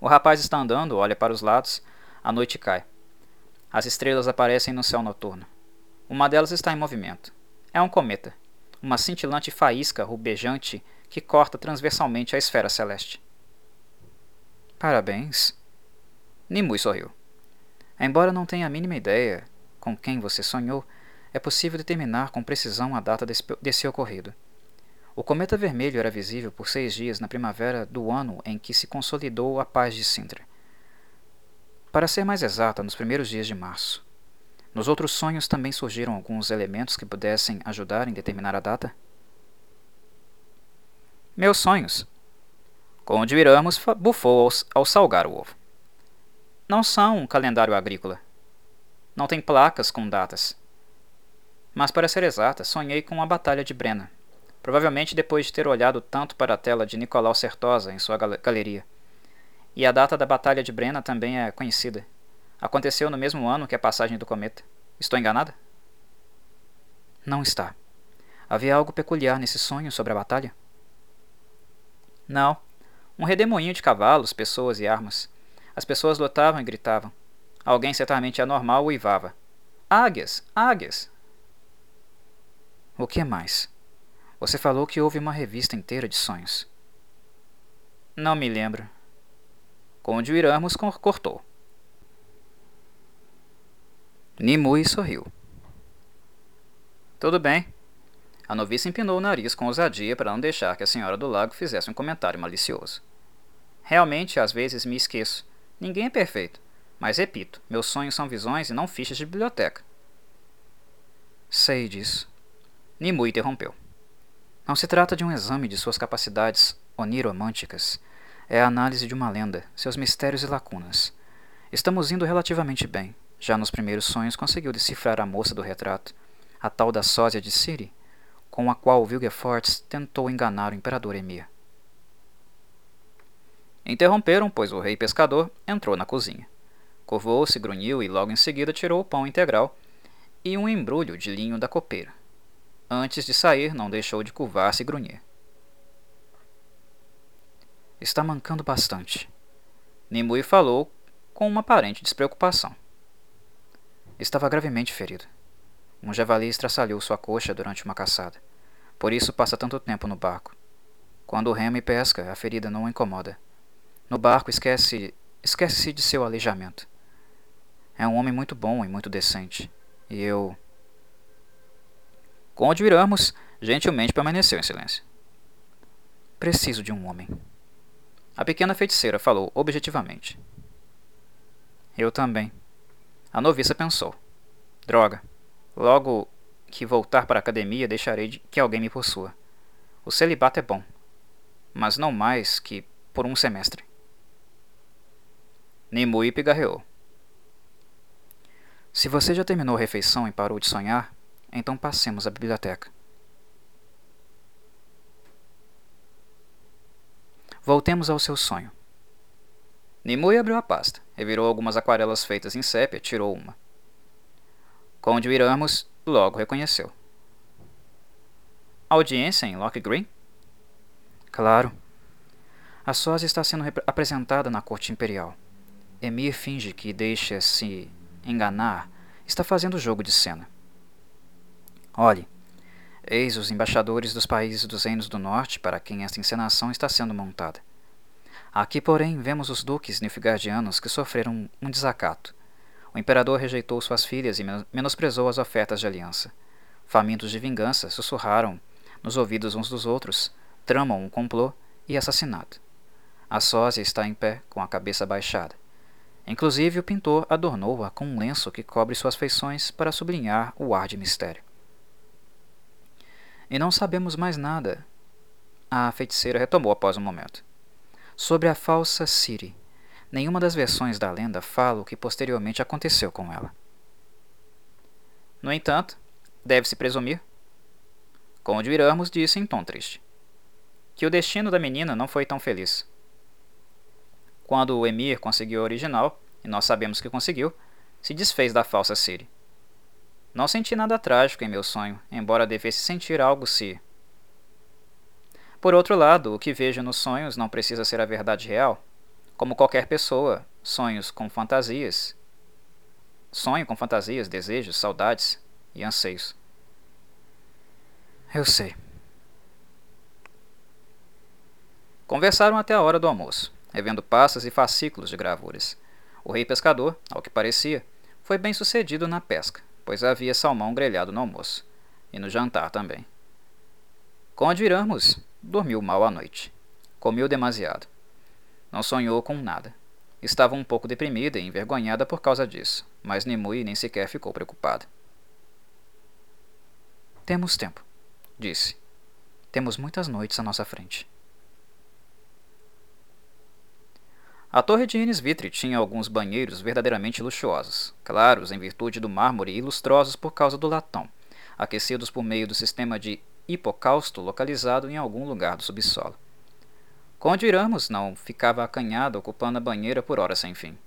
O rapaz está andando, olha para os lados, a noite cai. As estrelas aparecem no céu noturno. Uma delas está em movimento. É um cometa, uma cintilante faísca rubejante que corta transversalmente a esfera celeste. Parabéns. Nimue sorriu. Embora não tenha a mínima ideia com quem você sonhou, é possível determinar com precisão a data desse, desse ocorrido. O cometa vermelho era visível por seis dias na primavera do ano em que se consolidou a paz de Sintra. Para ser mais exata, nos primeiros dias de março. Nos outros sonhos também surgiram alguns elementos que pudessem ajudar em determinar a data? Meus sonhos. Conde Viramos bufou ao, ao salgar o ovo. Não são um calendário agrícola. Não tem placas com datas. Mas, para ser exata, sonhei com a Batalha de Brenna provavelmente depois de ter olhado tanto para a tela de Nicolau Certosa em sua galeria. E a data da Batalha de Brenna também é conhecida. Aconteceu no mesmo ano que a passagem do cometa. Estou enganada? Não está. Havia algo peculiar nesse sonho sobre a batalha? Não. Um redemoinho de cavalos, pessoas e armas. As pessoas lutavam e gritavam. Alguém certamente anormal uivava. Águias! Águias! O que mais? Você falou que houve uma revista inteira de sonhos. Não me lembro. Conde Iramos cortou. Nimue sorriu. Tudo bem. A noviça empinou o nariz com ousadia para não deixar que a senhora do lago fizesse um comentário malicioso. Realmente, às vezes me esqueço. Ninguém é perfeito. Mas repito, meus sonhos são visões e não fichas de biblioteca. Sei disso. Nimu interrompeu. Não se trata de um exame de suas capacidades oniromânticas. É a análise de uma lenda, seus mistérios e lacunas. Estamos indo relativamente bem. Já nos primeiros sonhos conseguiu decifrar a moça do retrato, a tal da sósia de Siri, com a qual Vilgefortz tentou enganar o imperador Emir. Interromperam, pois o rei pescador entrou na cozinha. Curvou-se, grunhiu e logo em seguida tirou o pão integral e um embrulho de linho da copeira. Antes de sair, não deixou de curvar-se e grunhir. Está mancando bastante. Nimue falou com uma aparente despreocupação. Estava gravemente ferido. Um javali estraçalhou sua coxa durante uma caçada. Por isso passa tanto tempo no barco. Quando rema e pesca, a ferida não o incomoda. No barco esquece esquece-se de seu aleijamento. É um homem muito bom e muito decente. E eu. Quando viramos, gentilmente permaneceu em silêncio. Preciso de um homem. A pequena feiticeira falou objetivamente. Eu também. A noviça pensou. Droga. Logo que voltar para a academia, deixarei de que alguém me possua. O celibato é bom, mas não mais que por um semestre. Nimue pigarreou. Se você já terminou a refeição e parou de sonhar, então passemos à biblioteca. Voltemos ao seu sonho. Nimue abriu a pasta, revirou algumas aquarelas feitas em sépia, tirou uma. Conde Iramos logo reconheceu. Audiência em Lock Green? Claro. A sósia está sendo apresentada na corte imperial. Emir finge que deixa-se enganar, está fazendo jogo de cena. Olhe, eis os embaixadores dos países dos reinos do norte para quem esta encenação está sendo montada. Aqui, porém, vemos os duques nilfgaardianos que sofreram um desacato. O imperador rejeitou suas filhas e menosprezou as ofertas de aliança. Famintos de vingança, sussurraram nos ouvidos uns dos outros, tramam um complô e assassinato. A sósia está em pé, com a cabeça baixada. Inclusive, o pintor adornou-a com um lenço que cobre suas feições para sublinhar o ar de mistério. E não sabemos mais nada. A feiticeira retomou após um momento sobre a falsa Siri. Nenhuma das versões da lenda fala o que posteriormente aconteceu com ela. No entanto, deve-se presumir, como de Iramos disse em tom triste, que o destino da menina não foi tão feliz. Quando o Emir conseguiu a original, e nós sabemos que conseguiu, se desfez da falsa Siri. Não senti nada trágico em meu sonho, embora devesse sentir algo se por outro lado, o que vejo nos sonhos não precisa ser a verdade real. Como qualquer pessoa, sonhos com fantasias. Sonho com fantasias, desejos, saudades e anseios. Eu sei. Conversaram até a hora do almoço, revendo pastas e fascículos de gravuras. O rei pescador, ao que parecia, foi bem sucedido na pesca, pois havia salmão grelhado no almoço, e no jantar também. Conde viramos, Dormiu mal à noite. Comeu demasiado. Não sonhou com nada. Estava um pouco deprimida e envergonhada por causa disso, mas Nimue nem sequer ficou preocupada. Temos tempo, disse. Temos muitas noites à nossa frente. A torre de Ines Vitri tinha alguns banheiros verdadeiramente luxuosos, claros em virtude do mármore e lustrosos por causa do latão, aquecidos por meio do sistema de hipocausto localizado em algum lugar do subsolo. Conde Iramos não ficava acanhado ocupando a banheira por horas sem fim.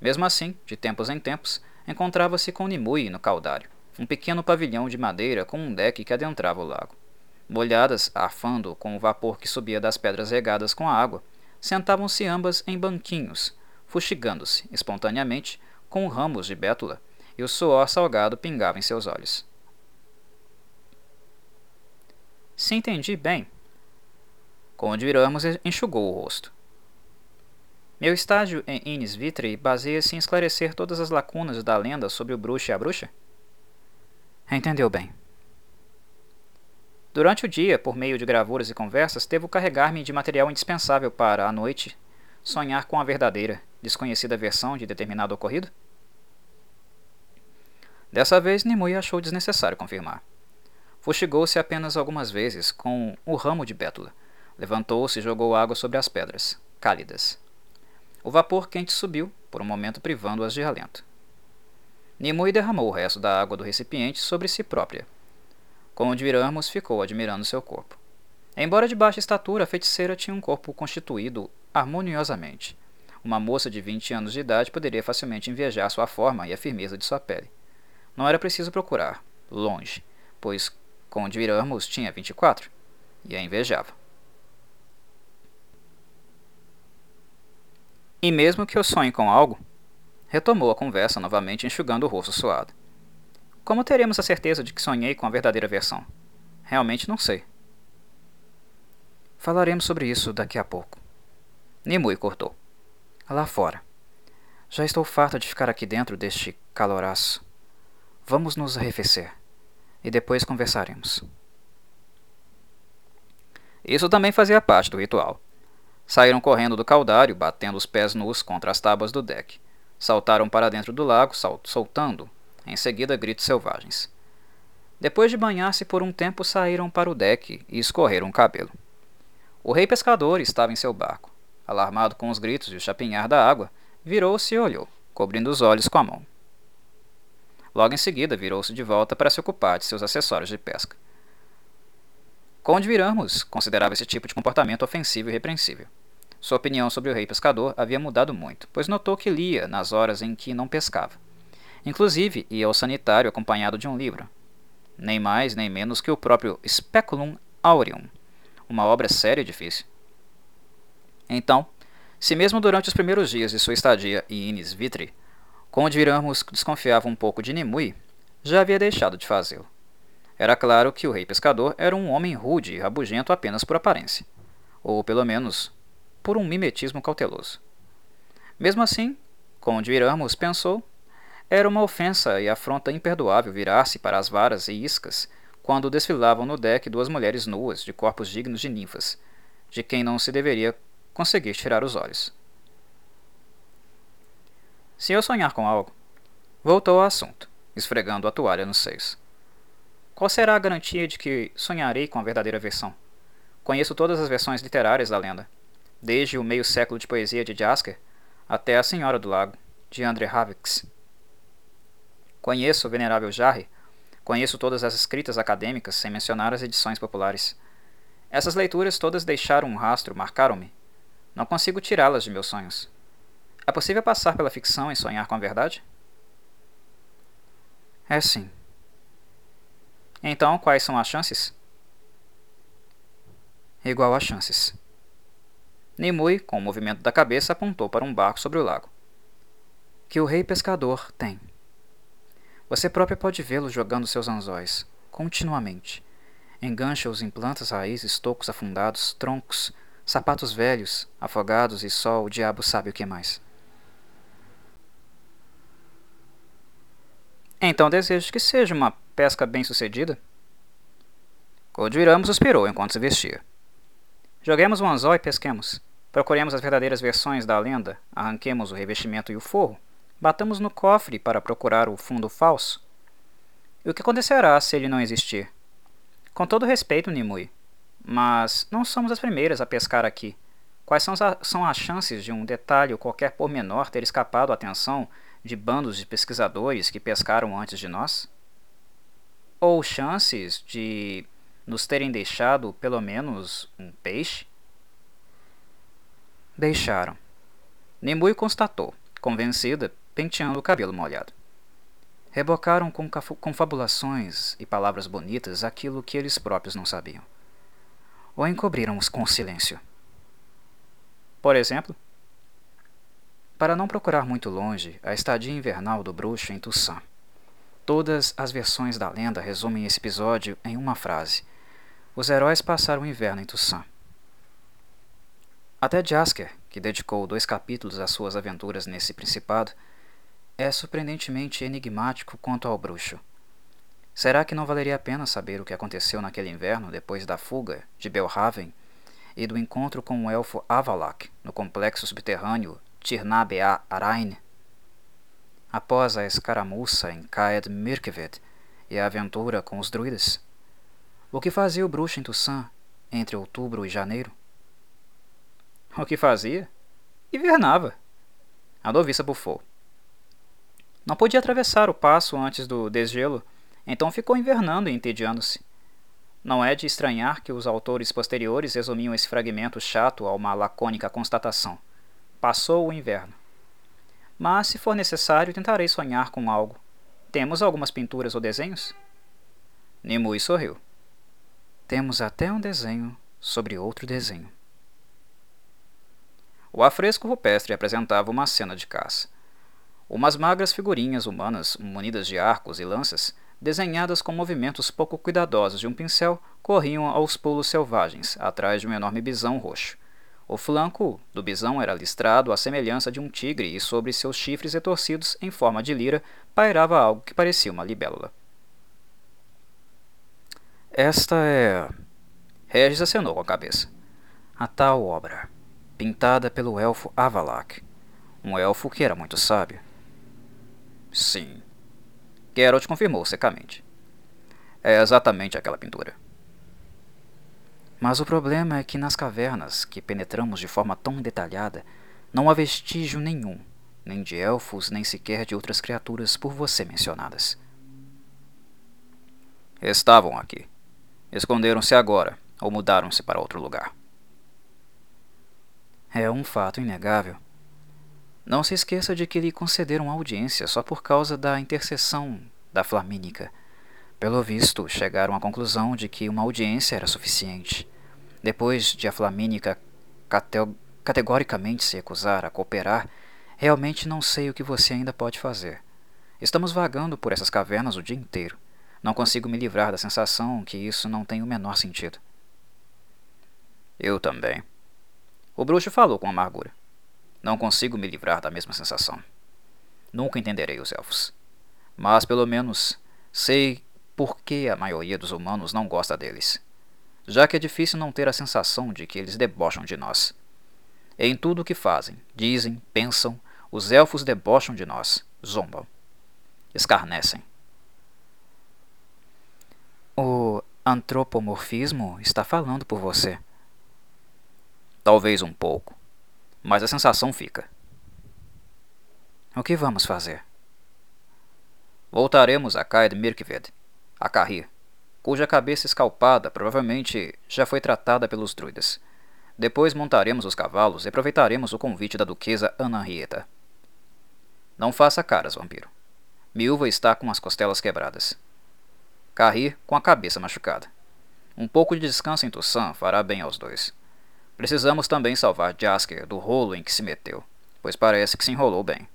Mesmo assim, de tempos em tempos, encontrava-se com Nimue no caudário, um pequeno pavilhão de madeira com um deck que adentrava o lago. Molhadas, arfando com o vapor que subia das pedras regadas com a água, sentavam-se ambas em banquinhos, fustigando-se espontaneamente com ramos de bétula, e o suor salgado pingava em seus olhos. Se entendi bem. Conde Ramos enxugou o rosto. Meu estágio em Ines Vitri baseia-se em esclarecer todas as lacunas da lenda sobre o bruxo e a bruxa? Entendeu bem. Durante o dia, por meio de gravuras e conversas, devo carregar-me de material indispensável para, à noite, sonhar com a verdadeira, desconhecida versão de determinado ocorrido? Dessa vez, Nimue achou desnecessário confirmar. Fustigou-se apenas algumas vezes com o ramo de bétula. Levantou-se e jogou água sobre as pedras, cálidas. O vapor quente subiu, por um momento privando-as de alento. Nimue derramou o resto da água do recipiente sobre si própria. Como viramos, ficou admirando seu corpo. Embora de baixa estatura, a feiticeira tinha um corpo constituído harmoniosamente. Uma moça de 20 anos de idade poderia facilmente invejar sua forma e a firmeza de sua pele. Não era preciso procurar, longe, pois Conde Ramos tinha 24 e a invejava. E mesmo que eu sonhe com algo, retomou a conversa novamente enxugando o rosto suado. Como teremos a certeza de que sonhei com a verdadeira versão? Realmente não sei. Falaremos sobre isso daqui a pouco. Nimue cortou. Lá fora. Já estou farta de ficar aqui dentro deste caloraço. Vamos nos arrefecer e depois conversaremos. Isso também fazia parte do ritual. Saíram correndo do caldário, batendo os pés nus contra as tábuas do deck. Saltaram para dentro do lago, soltando, em seguida, gritos selvagens. Depois de banhar-se por um tempo, saíram para o deck e escorreram o cabelo. O rei pescador estava em seu barco. Alarmado com os gritos e o chapinhar da água, virou-se e olhou, cobrindo os olhos com a mão. Logo em seguida, virou-se de volta para se ocupar de seus acessórios de pesca. Conde Viramos considerava esse tipo de comportamento ofensivo e repreensível. Sua opinião sobre o rei pescador havia mudado muito, pois notou que lia nas horas em que não pescava. Inclusive, ia ao sanitário acompanhado de um livro. Nem mais nem menos que o próprio Speculum Aureum, uma obra séria e difícil. Então, se mesmo durante os primeiros dias de sua estadia em Inis Vitri, Conde Viramos desconfiava um pouco de Nimue, já havia deixado de fazê-lo. Era claro que o rei pescador era um homem rude e rabugento apenas por aparência, ou pelo menos por um mimetismo cauteloso. Mesmo assim, Conde Viramos pensou, era uma ofensa e afronta imperdoável virar-se para as varas e iscas quando desfilavam no deck duas mulheres nuas de corpos dignos de ninfas, de quem não se deveria conseguir tirar os olhos. Se eu sonhar com algo, voltou ao assunto, esfregando a toalha nos seios. Qual será a garantia de que sonharei com a verdadeira versão? Conheço todas as versões literárias da lenda, desde o meio século de poesia de Jasker até A Senhora do Lago, de André Havix. Conheço o Venerável Jarre, conheço todas as escritas acadêmicas, sem mencionar as edições populares. Essas leituras todas deixaram um rastro, marcaram-me. Não consigo tirá-las de meus sonhos. É possível passar pela ficção e sonhar com a verdade? É sim. Então, quais são as chances? Igual a chances. Nimue, com o um movimento da cabeça, apontou para um barco sobre o lago. Que o rei pescador tem. Você própria pode vê-lo jogando seus anzóis, continuamente. Engancha-os em plantas, raízes, tocos afundados, troncos, sapatos velhos, afogados e só o diabo sabe o que mais. Então desejo que seja uma pesca bem-sucedida. Codiramos suspirou enquanto se vestia. Joguemos um anzol e pesquemos. Procuremos as verdadeiras versões da lenda, arranquemos o revestimento e o forro, batamos no cofre para procurar o fundo falso. E o que acontecerá se ele não existir? Com todo respeito, Nimue, mas não somos as primeiras a pescar aqui. Quais são, são as chances de um detalhe ou qualquer pormenor ter escapado à atenção de bandos de pesquisadores que pescaram antes de nós? Ou chances de nos terem deixado pelo menos um peixe? Deixaram. Nimue constatou, convencida, penteando o cabelo molhado. Rebocaram com confabulações e palavras bonitas aquilo que eles próprios não sabiam. Ou encobriram-os com silêncio. Por exemplo, para não procurar muito longe, a estadia invernal do bruxo em Toussaint. Todas as versões da lenda resumem esse episódio em uma frase: Os heróis passaram o inverno em Toussaint. Até Jasker, que dedicou dois capítulos às suas aventuras nesse principado, é surpreendentemente enigmático quanto ao bruxo. Será que não valeria a pena saber o que aconteceu naquele inverno depois da fuga de Belhaven e do encontro com o elfo Avalak no complexo subterrâneo Tirnabea Arain? Após a escaramuça em Caed Mirkeved e a aventura com os druidas? O que fazia o bruxo em Tussan entre outubro e janeiro? O que fazia? Hibernava. A noviça bufou. Não podia atravessar o passo antes do desgelo então ficou invernando e entediando-se. Não é de estranhar que os autores posteriores resumiam esse fragmento chato a uma lacônica constatação. Passou o inverno. Mas, se for necessário, tentarei sonhar com algo. Temos algumas pinturas ou desenhos? Nimue sorriu. Temos até um desenho sobre outro desenho. O afresco rupestre apresentava uma cena de caça. Umas magras figurinhas humanas, munidas de arcos e lanças, desenhadas com movimentos pouco cuidadosos de um pincel, corriam aos pulos selvagens, atrás de um enorme bisão roxo. O flanco do bisão era listrado à semelhança de um tigre e sobre seus chifres retorcidos em forma de lira pairava algo que parecia uma libélula. Esta é. Regis acenou com a cabeça. A tal obra, pintada pelo elfo Avalak, um elfo que era muito sábio. Sim, Geralt confirmou secamente. É exatamente aquela pintura. Mas o problema é que nas cavernas que penetramos de forma tão detalhada, não há vestígio nenhum, nem de elfos, nem sequer de outras criaturas por você mencionadas. Estavam aqui. Esconderam-se agora, ou mudaram-se para outro lugar. É um fato inegável. Não se esqueça de que lhe concederam audiência só por causa da intercessão da Flamínica. Pelo visto, chegaram à conclusão de que uma audiência era suficiente. Depois de a Flamínica categoricamente se recusar a cooperar, realmente não sei o que você ainda pode fazer. Estamos vagando por essas cavernas o dia inteiro. Não consigo me livrar da sensação que isso não tem o menor sentido. Eu também. O bruxo falou com amargura. Não consigo me livrar da mesma sensação. Nunca entenderei os elfos. Mas pelo menos sei por que a maioria dos humanos não gosta deles. Já que é difícil não ter a sensação de que eles debocham de nós. Em tudo o que fazem, dizem, pensam, os elfos debocham de nós, zombam, escarnecem. O antropomorfismo está falando por você. Talvez um pouco mas a sensação fica. O que vamos fazer? Voltaremos a Kaed Mirkved, a Carrir, cuja cabeça escalpada provavelmente já foi tratada pelos druidas. Depois montaremos os cavalos e aproveitaremos o convite da duquesa Ana Henrietta. Não faça caras, vampiro. Milva está com as costelas quebradas. Carrir com a cabeça machucada. Um pouco de descanso em Tussan fará bem aos dois. Precisamos também salvar Jasker do rolo em que se meteu, pois parece que se enrolou bem.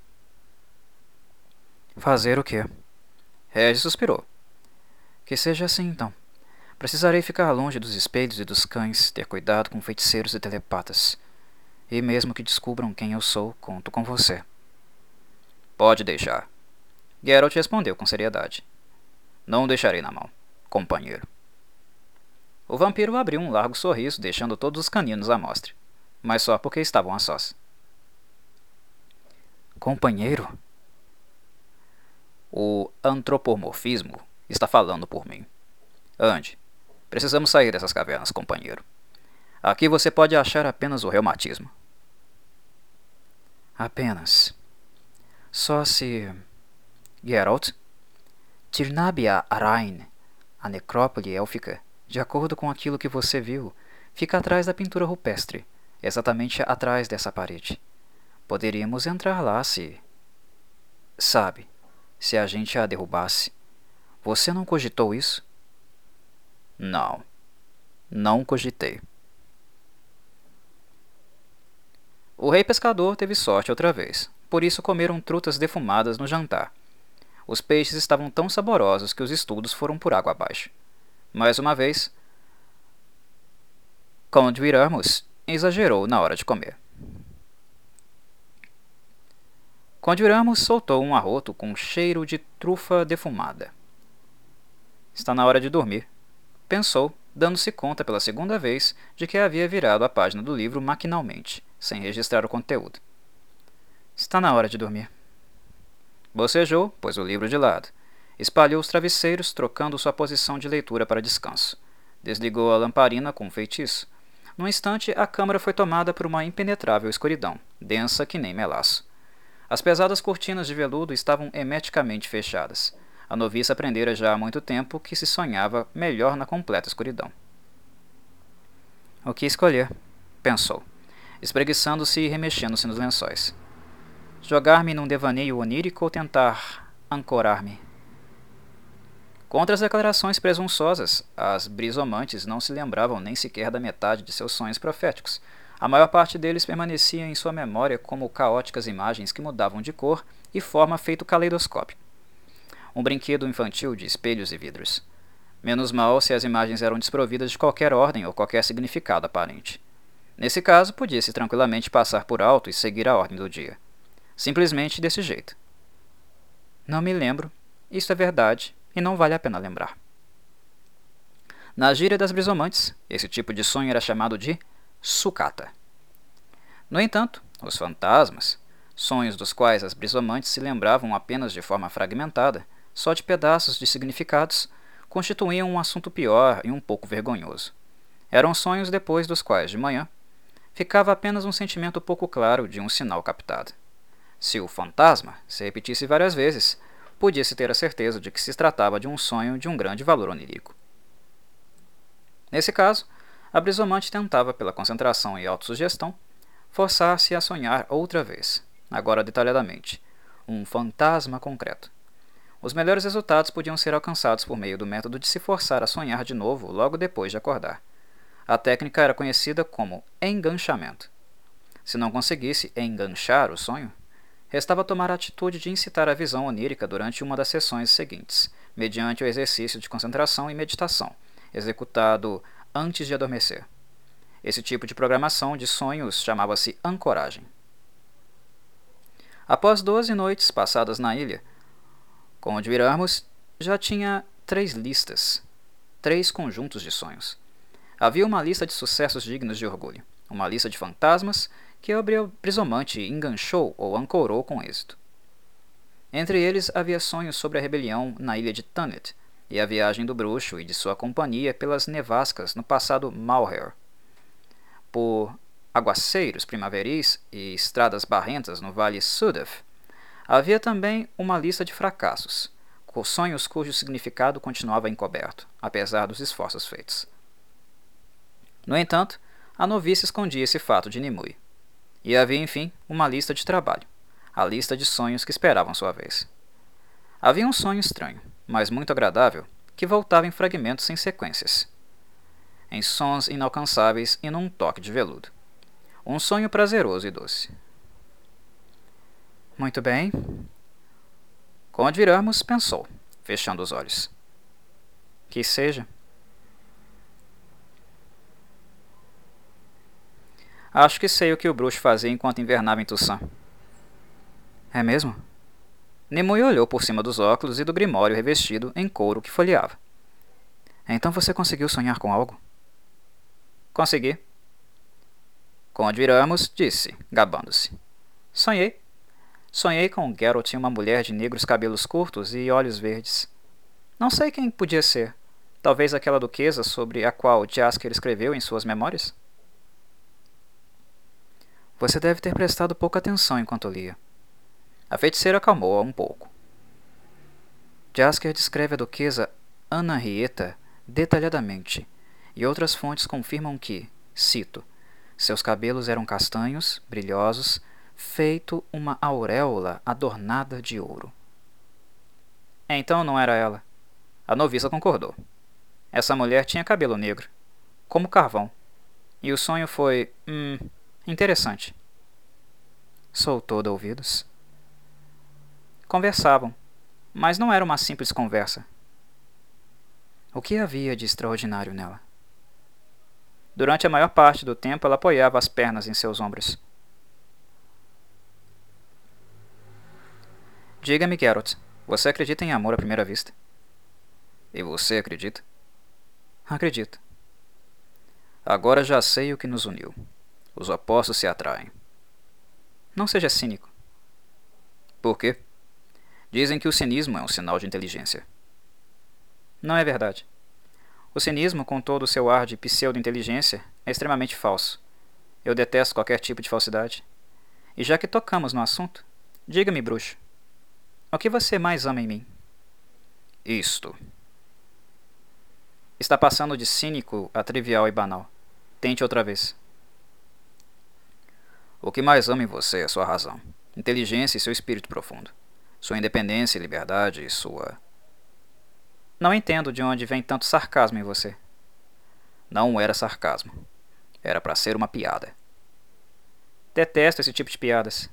Fazer o quê? Regis suspirou. Que seja assim então. Precisarei ficar longe dos espelhos e dos cães, ter cuidado com feiticeiros e telepatas. E mesmo que descubram quem eu sou, conto com você. Pode deixar. Geralt respondeu com seriedade. Não o deixarei na mão, companheiro. O vampiro abriu um largo sorriso, deixando todos os caninos à mostra, mas só porque estavam a sós. Companheiro? O antropomorfismo está falando por mim. Ande. Precisamos sair dessas cavernas, companheiro. Aqui você pode achar apenas o reumatismo. Apenas. Só se. Geralt? Tirnabia Arain, a necrópole élfica, de acordo com aquilo que você viu, fica atrás da pintura rupestre, exatamente atrás dessa parede. Poderíamos entrar lá se. Sabe, se a gente a derrubasse. Você não cogitou isso? Não. Não cogitei. O rei pescador teve sorte outra vez, por isso comeram trutas defumadas no jantar. Os peixes estavam tão saborosos que os estudos foram por água abaixo. Mais uma vez, Conde Ramos exagerou na hora de comer. Conde Ramos soltou um arroto com cheiro de trufa defumada. Está na hora de dormir. Pensou, dando-se conta pela segunda vez de que havia virado a página do livro maquinalmente, sem registrar o conteúdo. Está na hora de dormir. Bocejou, pôs o livro de lado. Espalhou os travesseiros, trocando sua posição de leitura para descanso. Desligou a lamparina com um feitiço. Num instante, a câmara foi tomada por uma impenetrável escuridão, densa que nem melaço. As pesadas cortinas de veludo estavam hermeticamente fechadas. A noviça aprendera já há muito tempo que se sonhava melhor na completa escuridão. O que escolher? pensou, espreguiçando-se e remexendo-se nos lençóis. Jogar-me num devaneio onírico ou tentar ancorar-me? Contra as declarações presunçosas, as brisomantes não se lembravam nem sequer da metade de seus sonhos proféticos. A maior parte deles permanecia em sua memória como caóticas imagens que mudavam de cor e forma feito caleidoscópio. Um brinquedo infantil de espelhos e vidros. Menos mal se as imagens eram desprovidas de qualquer ordem ou qualquer significado aparente. Nesse caso, podia-se tranquilamente passar por alto e seguir a ordem do dia. Simplesmente desse jeito. Não me lembro. Isso é verdade e não vale a pena lembrar. Na gíria das brisomantes, esse tipo de sonho era chamado de sucata. No entanto, os fantasmas, sonhos dos quais as brisomantes se lembravam apenas de forma fragmentada, só de pedaços de significados, constituíam um assunto pior e um pouco vergonhoso. Eram sonhos depois dos quais, de manhã, ficava apenas um sentimento pouco claro de um sinal captado. Se o fantasma se repetisse várias vezes, podia-se ter a certeza de que se tratava de um sonho de um grande valor onírico. Nesse caso, a brisomante tentava, pela concentração e autossugestão, forçar-se a sonhar outra vez, agora detalhadamente, um fantasma concreto. Os melhores resultados podiam ser alcançados por meio do método de se forçar a sonhar de novo logo depois de acordar. A técnica era conhecida como enganchamento. Se não conseguisse enganchar o sonho, restava tomar a atitude de incitar a visão onírica durante uma das sessões seguintes, mediante o exercício de concentração e meditação, executado antes de adormecer. Esse tipo de programação de sonhos chamava-se ancoragem. Após doze noites passadas na ilha, como admiramos, já tinha três listas, três conjuntos de sonhos. Havia uma lista de sucessos dignos de orgulho, uma lista de fantasmas que o brisomante enganchou ou ancorou com êxito. Entre eles havia sonhos sobre a rebelião na ilha de Tunnet e a viagem do bruxo e de sua companhia pelas nevascas no passado Malher. Por aguaceiros primaveris e estradas barrentas no vale Sudaf, havia também uma lista de fracassos, com sonhos cujo significado continuava encoberto, apesar dos esforços feitos. No entanto, a novice escondia esse fato de Nimue. E havia, enfim, uma lista de trabalho, a lista de sonhos que esperavam sua vez. Havia um sonho estranho, mas muito agradável, que voltava em fragmentos sem sequências, em sons inalcançáveis e num toque de veludo. Um sonho prazeroso e doce. Muito bem. Como adviramos, pensou, fechando os olhos. Que seja. Acho que sei o que o bruxo fazia enquanto invernava em Toussaint. É mesmo? Nimue olhou por cima dos óculos e do grimório revestido em couro que folheava. Então você conseguiu sonhar com algo? Consegui. Com admiramos, disse, gabando-se. Sonhei. Sonhei com Geralt e uma mulher de negros cabelos curtos e olhos verdes. Não sei quem podia ser. Talvez aquela duquesa sobre a qual Jasker escreveu em suas memórias? Você deve ter prestado pouca atenção enquanto lia. A feiticeira acalmou-a um pouco. Jasker descreve a duquesa Ana Rieta detalhadamente, e outras fontes confirmam que, cito, seus cabelos eram castanhos, brilhosos, feito uma auréola adornada de ouro. Então não era ela. A noviça concordou. Essa mulher tinha cabelo negro, como carvão. E o sonho foi, hum, Interessante. Sou todo ouvidos. Conversavam, mas não era uma simples conversa. O que havia de extraordinário nela? Durante a maior parte do tempo, ela apoiava as pernas em seus ombros. Diga-me, Geralt, você acredita em amor à primeira vista? E você acredita? Acredito. Agora já sei o que nos uniu. Os opostos se atraem. Não seja cínico. Por quê? Dizem que o cinismo é um sinal de inteligência. Não é verdade. O cinismo, com todo o seu ar de pseudo-inteligência, é extremamente falso. Eu detesto qualquer tipo de falsidade. E já que tocamos no assunto, diga-me, bruxo, o que você mais ama em mim? Isto. Está passando de cínico a trivial e banal. Tente outra vez. O que mais amo em você é sua razão, inteligência e seu espírito profundo, sua independência e liberdade e sua. Não entendo de onde vem tanto sarcasmo em você. Não era sarcasmo. Era para ser uma piada. Detesto esse tipo de piadas,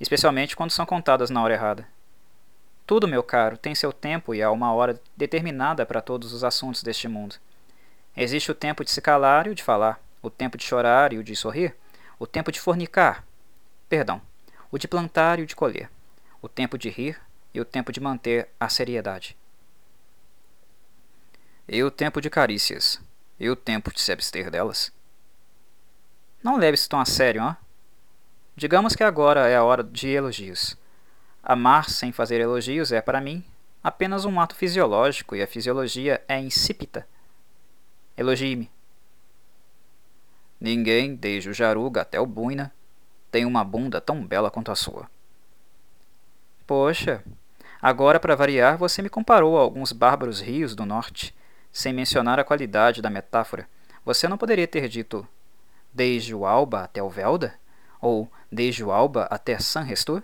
especialmente quando são contadas na hora errada. Tudo, meu caro, tem seu tempo e há uma hora determinada para todos os assuntos deste mundo. Existe o tempo de se calar e o de falar, o tempo de chorar e o de sorrir, o tempo de fornicar, perdão, o de plantar e o de colher, o tempo de rir e o tempo de manter a seriedade. E o tempo de carícias, e o tempo de se abster delas. Não leve isso tão a sério, hã? Digamos que agora é a hora de elogios. Amar sem fazer elogios é, para mim, apenas um ato fisiológico e a fisiologia é insípida. Elogie-me. Ninguém, desde o Jaruga até o Buina, tem uma bunda tão bela quanto a sua. Poxa, agora para variar você me comparou a alguns bárbaros rios do norte, sem mencionar a qualidade da metáfora. Você não poderia ter dito desde o Alba até o Velda? Ou desde o Alba até San Restor?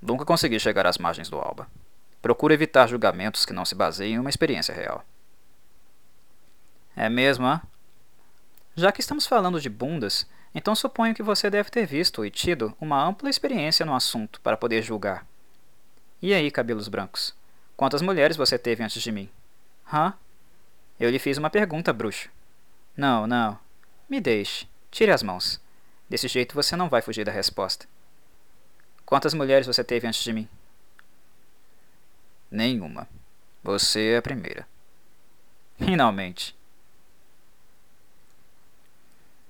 Nunca consegui chegar às margens do Alba. Procuro evitar julgamentos que não se baseiem em uma experiência real. É mesmo, hã? Já que estamos falando de bundas, então suponho que você deve ter visto e tido uma ampla experiência no assunto para poder julgar. E aí, cabelos brancos? Quantas mulheres você teve antes de mim? Hã? Eu lhe fiz uma pergunta, bruxo. Não, não. Me deixe. Tire as mãos. Desse jeito você não vai fugir da resposta. Quantas mulheres você teve antes de mim? Nenhuma. Você é a primeira. Finalmente.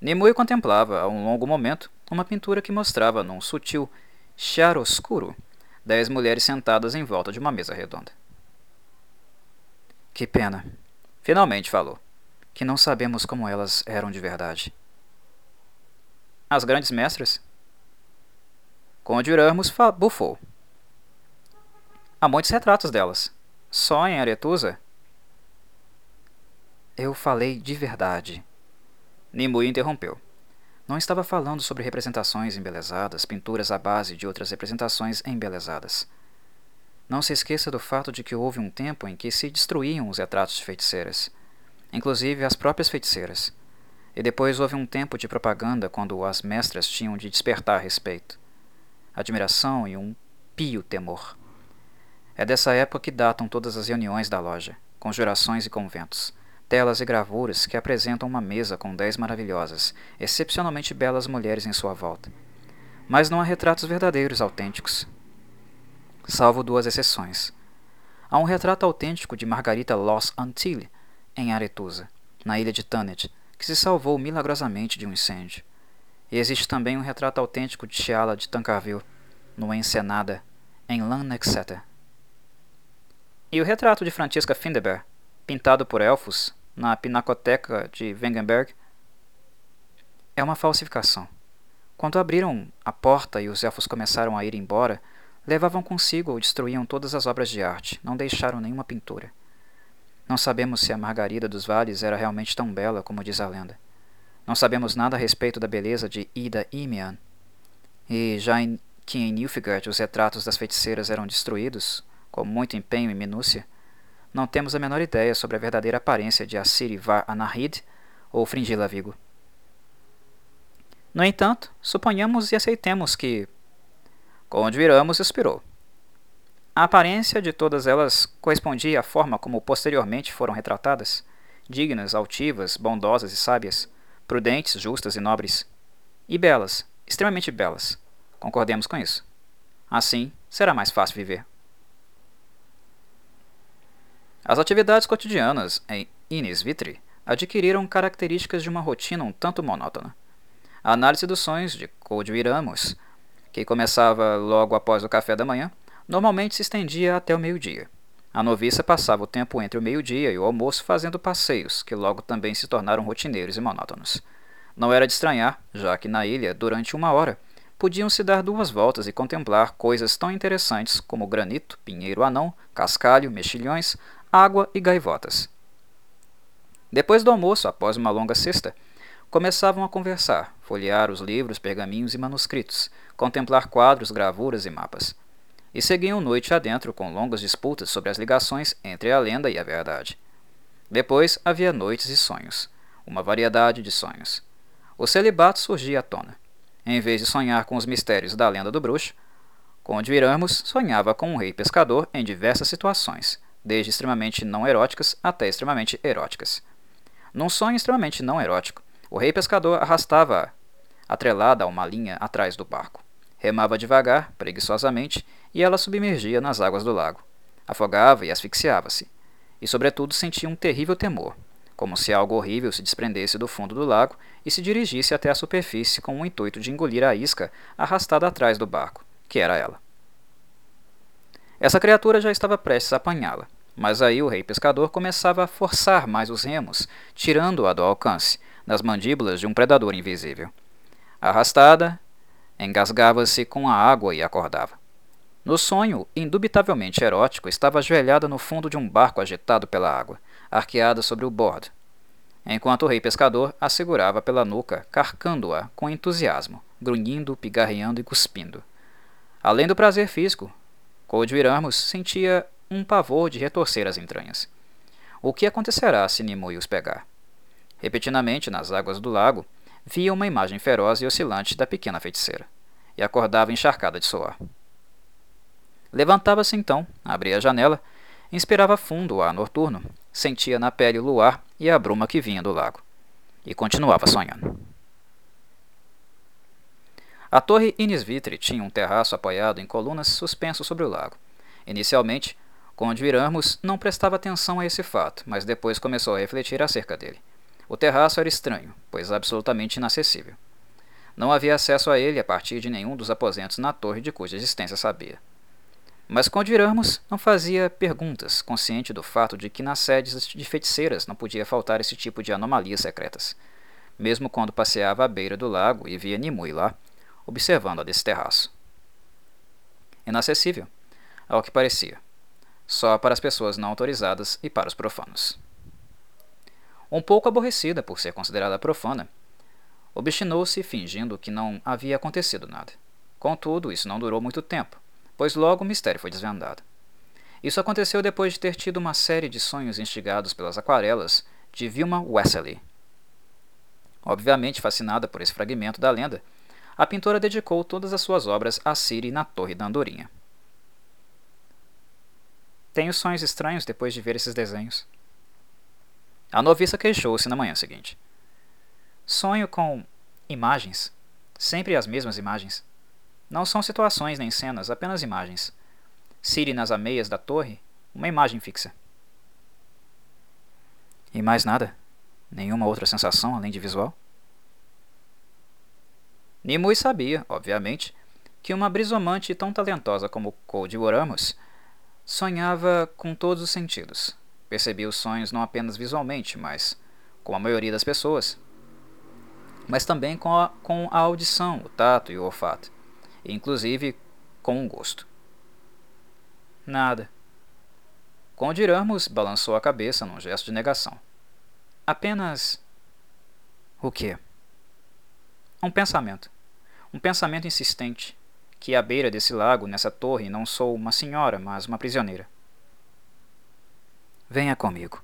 Nimue contemplava, a um longo momento, uma pintura que mostrava, num sutil chiaroscuro, dez mulheres sentadas em volta de uma mesa redonda. Que pena. Finalmente falou. Que não sabemos como elas eram de verdade. As grandes mestras? Conde Ramos bufou. Há muitos retratos delas. Só em Aretusa? Eu falei de verdade. Nimue interrompeu. Não estava falando sobre representações embelezadas, pinturas à base de outras representações embelezadas. Não se esqueça do fato de que houve um tempo em que se destruíam os retratos de feiticeiras, inclusive as próprias feiticeiras. E depois houve um tempo de propaganda quando as mestras tinham de despertar respeito, admiração e um pio temor. É dessa época que datam todas as reuniões da loja, conjurações e conventos telas e gravuras que apresentam uma mesa com dez maravilhosas, excepcionalmente belas mulheres em sua volta. Mas não há retratos verdadeiros autênticos, salvo duas exceções. Há um retrato autêntico de Margarita Los Antilles, em Aretusa, na ilha de Thanet, que se salvou milagrosamente de um incêndio. E existe também um retrato autêntico de Chiala de Tancarville, no Ensenada, em Lanexeter. E o retrato de Francisca Findeber, pintado por elfos, na Pinacoteca de Wengenberg é uma falsificação. Quando abriram a porta e os elfos começaram a ir embora, levavam consigo ou destruíam todas as obras de arte, não deixaram nenhuma pintura. Não sabemos se a Margarida dos Vales era realmente tão bela como diz a lenda. Não sabemos nada a respeito da beleza de Ida Imian. E já em, que em Nilfgaard os retratos das feiticeiras eram destruídos, com muito empenho e minúcia, não temos a menor ideia sobre a verdadeira aparência de Assiri Var Anahid ou Fringila Vigo. No entanto, suponhamos e aceitemos que. Conde Viramos expirou. A aparência de todas elas correspondia à forma como posteriormente foram retratadas, dignas, altivas, bondosas e sábias, prudentes, justas e nobres, e belas, extremamente belas. Concordemos com isso. Assim, será mais fácil viver. As atividades cotidianas em Ines Vitri adquiriram características de uma rotina um tanto monótona. A análise dos sonhos de Code Ramos, que começava logo após o café da manhã, normalmente se estendia até o meio-dia. A noviça passava o tempo entre o meio-dia e o almoço fazendo passeios, que logo também se tornaram rotineiros e monótonos. Não era de estranhar, já que na ilha, durante uma hora, podiam-se dar duas voltas e contemplar coisas tão interessantes como granito, pinheiro anão, cascalho, mexilhões, água e gaivotas. Depois do almoço, após uma longa cesta, começavam a conversar, folhear os livros, pergaminhos e manuscritos, contemplar quadros, gravuras e mapas e seguiam noite adentro com longas disputas sobre as ligações entre a lenda e a verdade. Depois havia noites e sonhos, uma variedade de sonhos. O celibato surgia à tona. Em vez de sonhar com os mistérios da lenda do bruxo, Conde Iramos sonhava com um rei pescador em diversas situações, desde extremamente não eróticas até extremamente eróticas. Num sonho extremamente não erótico, o rei pescador arrastava-a, atrelada a uma linha atrás do barco. Remava devagar, preguiçosamente, e ela submergia nas águas do lago. Afogava e asfixiava-se. E, sobretudo, sentia um terrível temor, como se algo horrível se desprendesse do fundo do lago e se dirigisse até a superfície com o intuito de engolir a isca arrastada atrás do barco, que era ela. Essa criatura já estava prestes a apanhá-la, mas aí o rei pescador começava a forçar mais os remos, tirando-a do alcance, nas mandíbulas de um predador invisível. Arrastada, Engasgava-se com a água e acordava. No sonho, indubitavelmente erótico, estava ajoelhada no fundo de um barco agitado pela água, arqueada sobre o bordo, enquanto o rei pescador a segurava pela nuca, carcando-a com entusiasmo, grunhindo, pigarreando e cuspindo. Além do prazer físico, Cold Ramos sentia um pavor de retorcer as entranhas. O que acontecerá se Nimue os pegar? Repetidamente, nas águas do lago, via uma imagem feroz e oscilante da pequena feiticeira, e acordava encharcada de suor. Levantava-se então, abria a janela, inspirava fundo o ar noturno, sentia na pele o luar e a bruma que vinha do lago, e continuava sonhando. A torre Inisvitre tinha um terraço apoiado em colunas suspenso sobre o lago. Inicialmente, Conde Iramos não prestava atenção a esse fato, mas depois começou a refletir acerca dele. O terraço era estranho, pois absolutamente inacessível. Não havia acesso a ele a partir de nenhum dos aposentos na torre de cuja existência sabia. Mas Conde Ramos não fazia perguntas, consciente do fato de que nas sedes de feiticeiras não podia faltar esse tipo de anomalias secretas, mesmo quando passeava à beira do lago e via Nimue lá, observando-a desse terraço. Inacessível, ao que parecia, só para as pessoas não autorizadas e para os profanos um pouco aborrecida por ser considerada profana. Obstinou-se fingindo que não havia acontecido nada. Contudo, isso não durou muito tempo, pois logo o mistério foi desvendado. Isso aconteceu depois de ter tido uma série de sonhos instigados pelas aquarelas de Vilma Wesley. Obviamente fascinada por esse fragmento da lenda, a pintora dedicou todas as suas obras a Siri na Torre da Andorinha. Tenho sonhos estranhos depois de ver esses desenhos. A noviça queixou-se na manhã seguinte. Sonho com imagens, sempre as mesmas imagens. Não são situações nem cenas, apenas imagens. Siri nas ameias da torre, uma imagem fixa. E mais nada? Nenhuma outra sensação além de visual? Nimue sabia, obviamente, que uma brisomante tão talentosa como Code Ramos sonhava com todos os sentidos, Percebia os sonhos não apenas visualmente, mas, como a maioria das pessoas, mas também com a, com a audição, o tato e o olfato, e inclusive com o gosto. Nada. Conde Ramos balançou a cabeça num gesto de negação. Apenas. O quê? Um pensamento. Um pensamento insistente. Que à beira desse lago, nessa torre, não sou uma senhora, mas uma prisioneira. Venha comigo.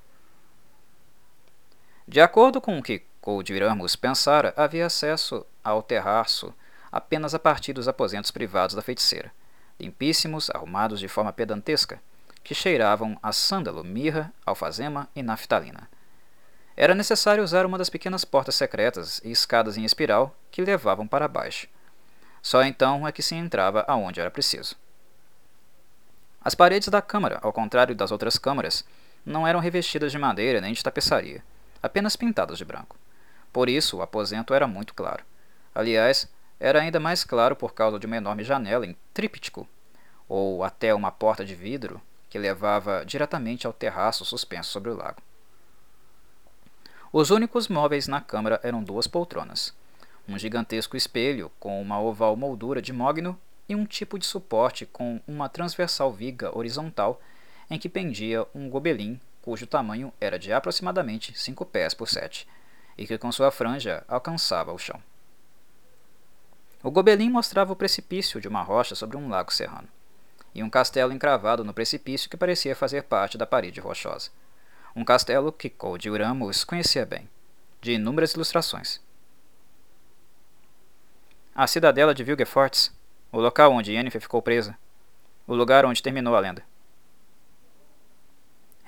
De acordo com o que Coldiramos pensara, havia acesso ao terraço apenas a partir dos aposentos privados da feiticeira, limpíssimos, arrumados de forma pedantesca, que cheiravam a sândalo, mirra, alfazema e naftalina. Era necessário usar uma das pequenas portas secretas e escadas em espiral que levavam para baixo. Só então é que se entrava aonde era preciso. As paredes da câmara, ao contrário das outras câmaras, não eram revestidas de madeira nem de tapeçaria, apenas pintadas de branco. Por isso, o aposento era muito claro. Aliás, era ainda mais claro por causa de uma enorme janela em tríptico, ou até uma porta de vidro que levava diretamente ao terraço suspenso sobre o lago. Os únicos móveis na câmara eram duas poltronas, um gigantesco espelho com uma oval moldura de mogno e um tipo de suporte com uma transversal viga horizontal em que pendia um gobelim cujo tamanho era de aproximadamente 5 pés por 7 e que com sua franja alcançava o chão. O gobelim mostrava o precipício de uma rocha sobre um lago serrano e um castelo encravado no precipício que parecia fazer parte da parede rochosa. Um castelo que Cody Ramos conhecia bem, de inúmeras ilustrações. A cidadela de Vilgefortz, o local onde Yennefer ficou presa, o lugar onde terminou a lenda.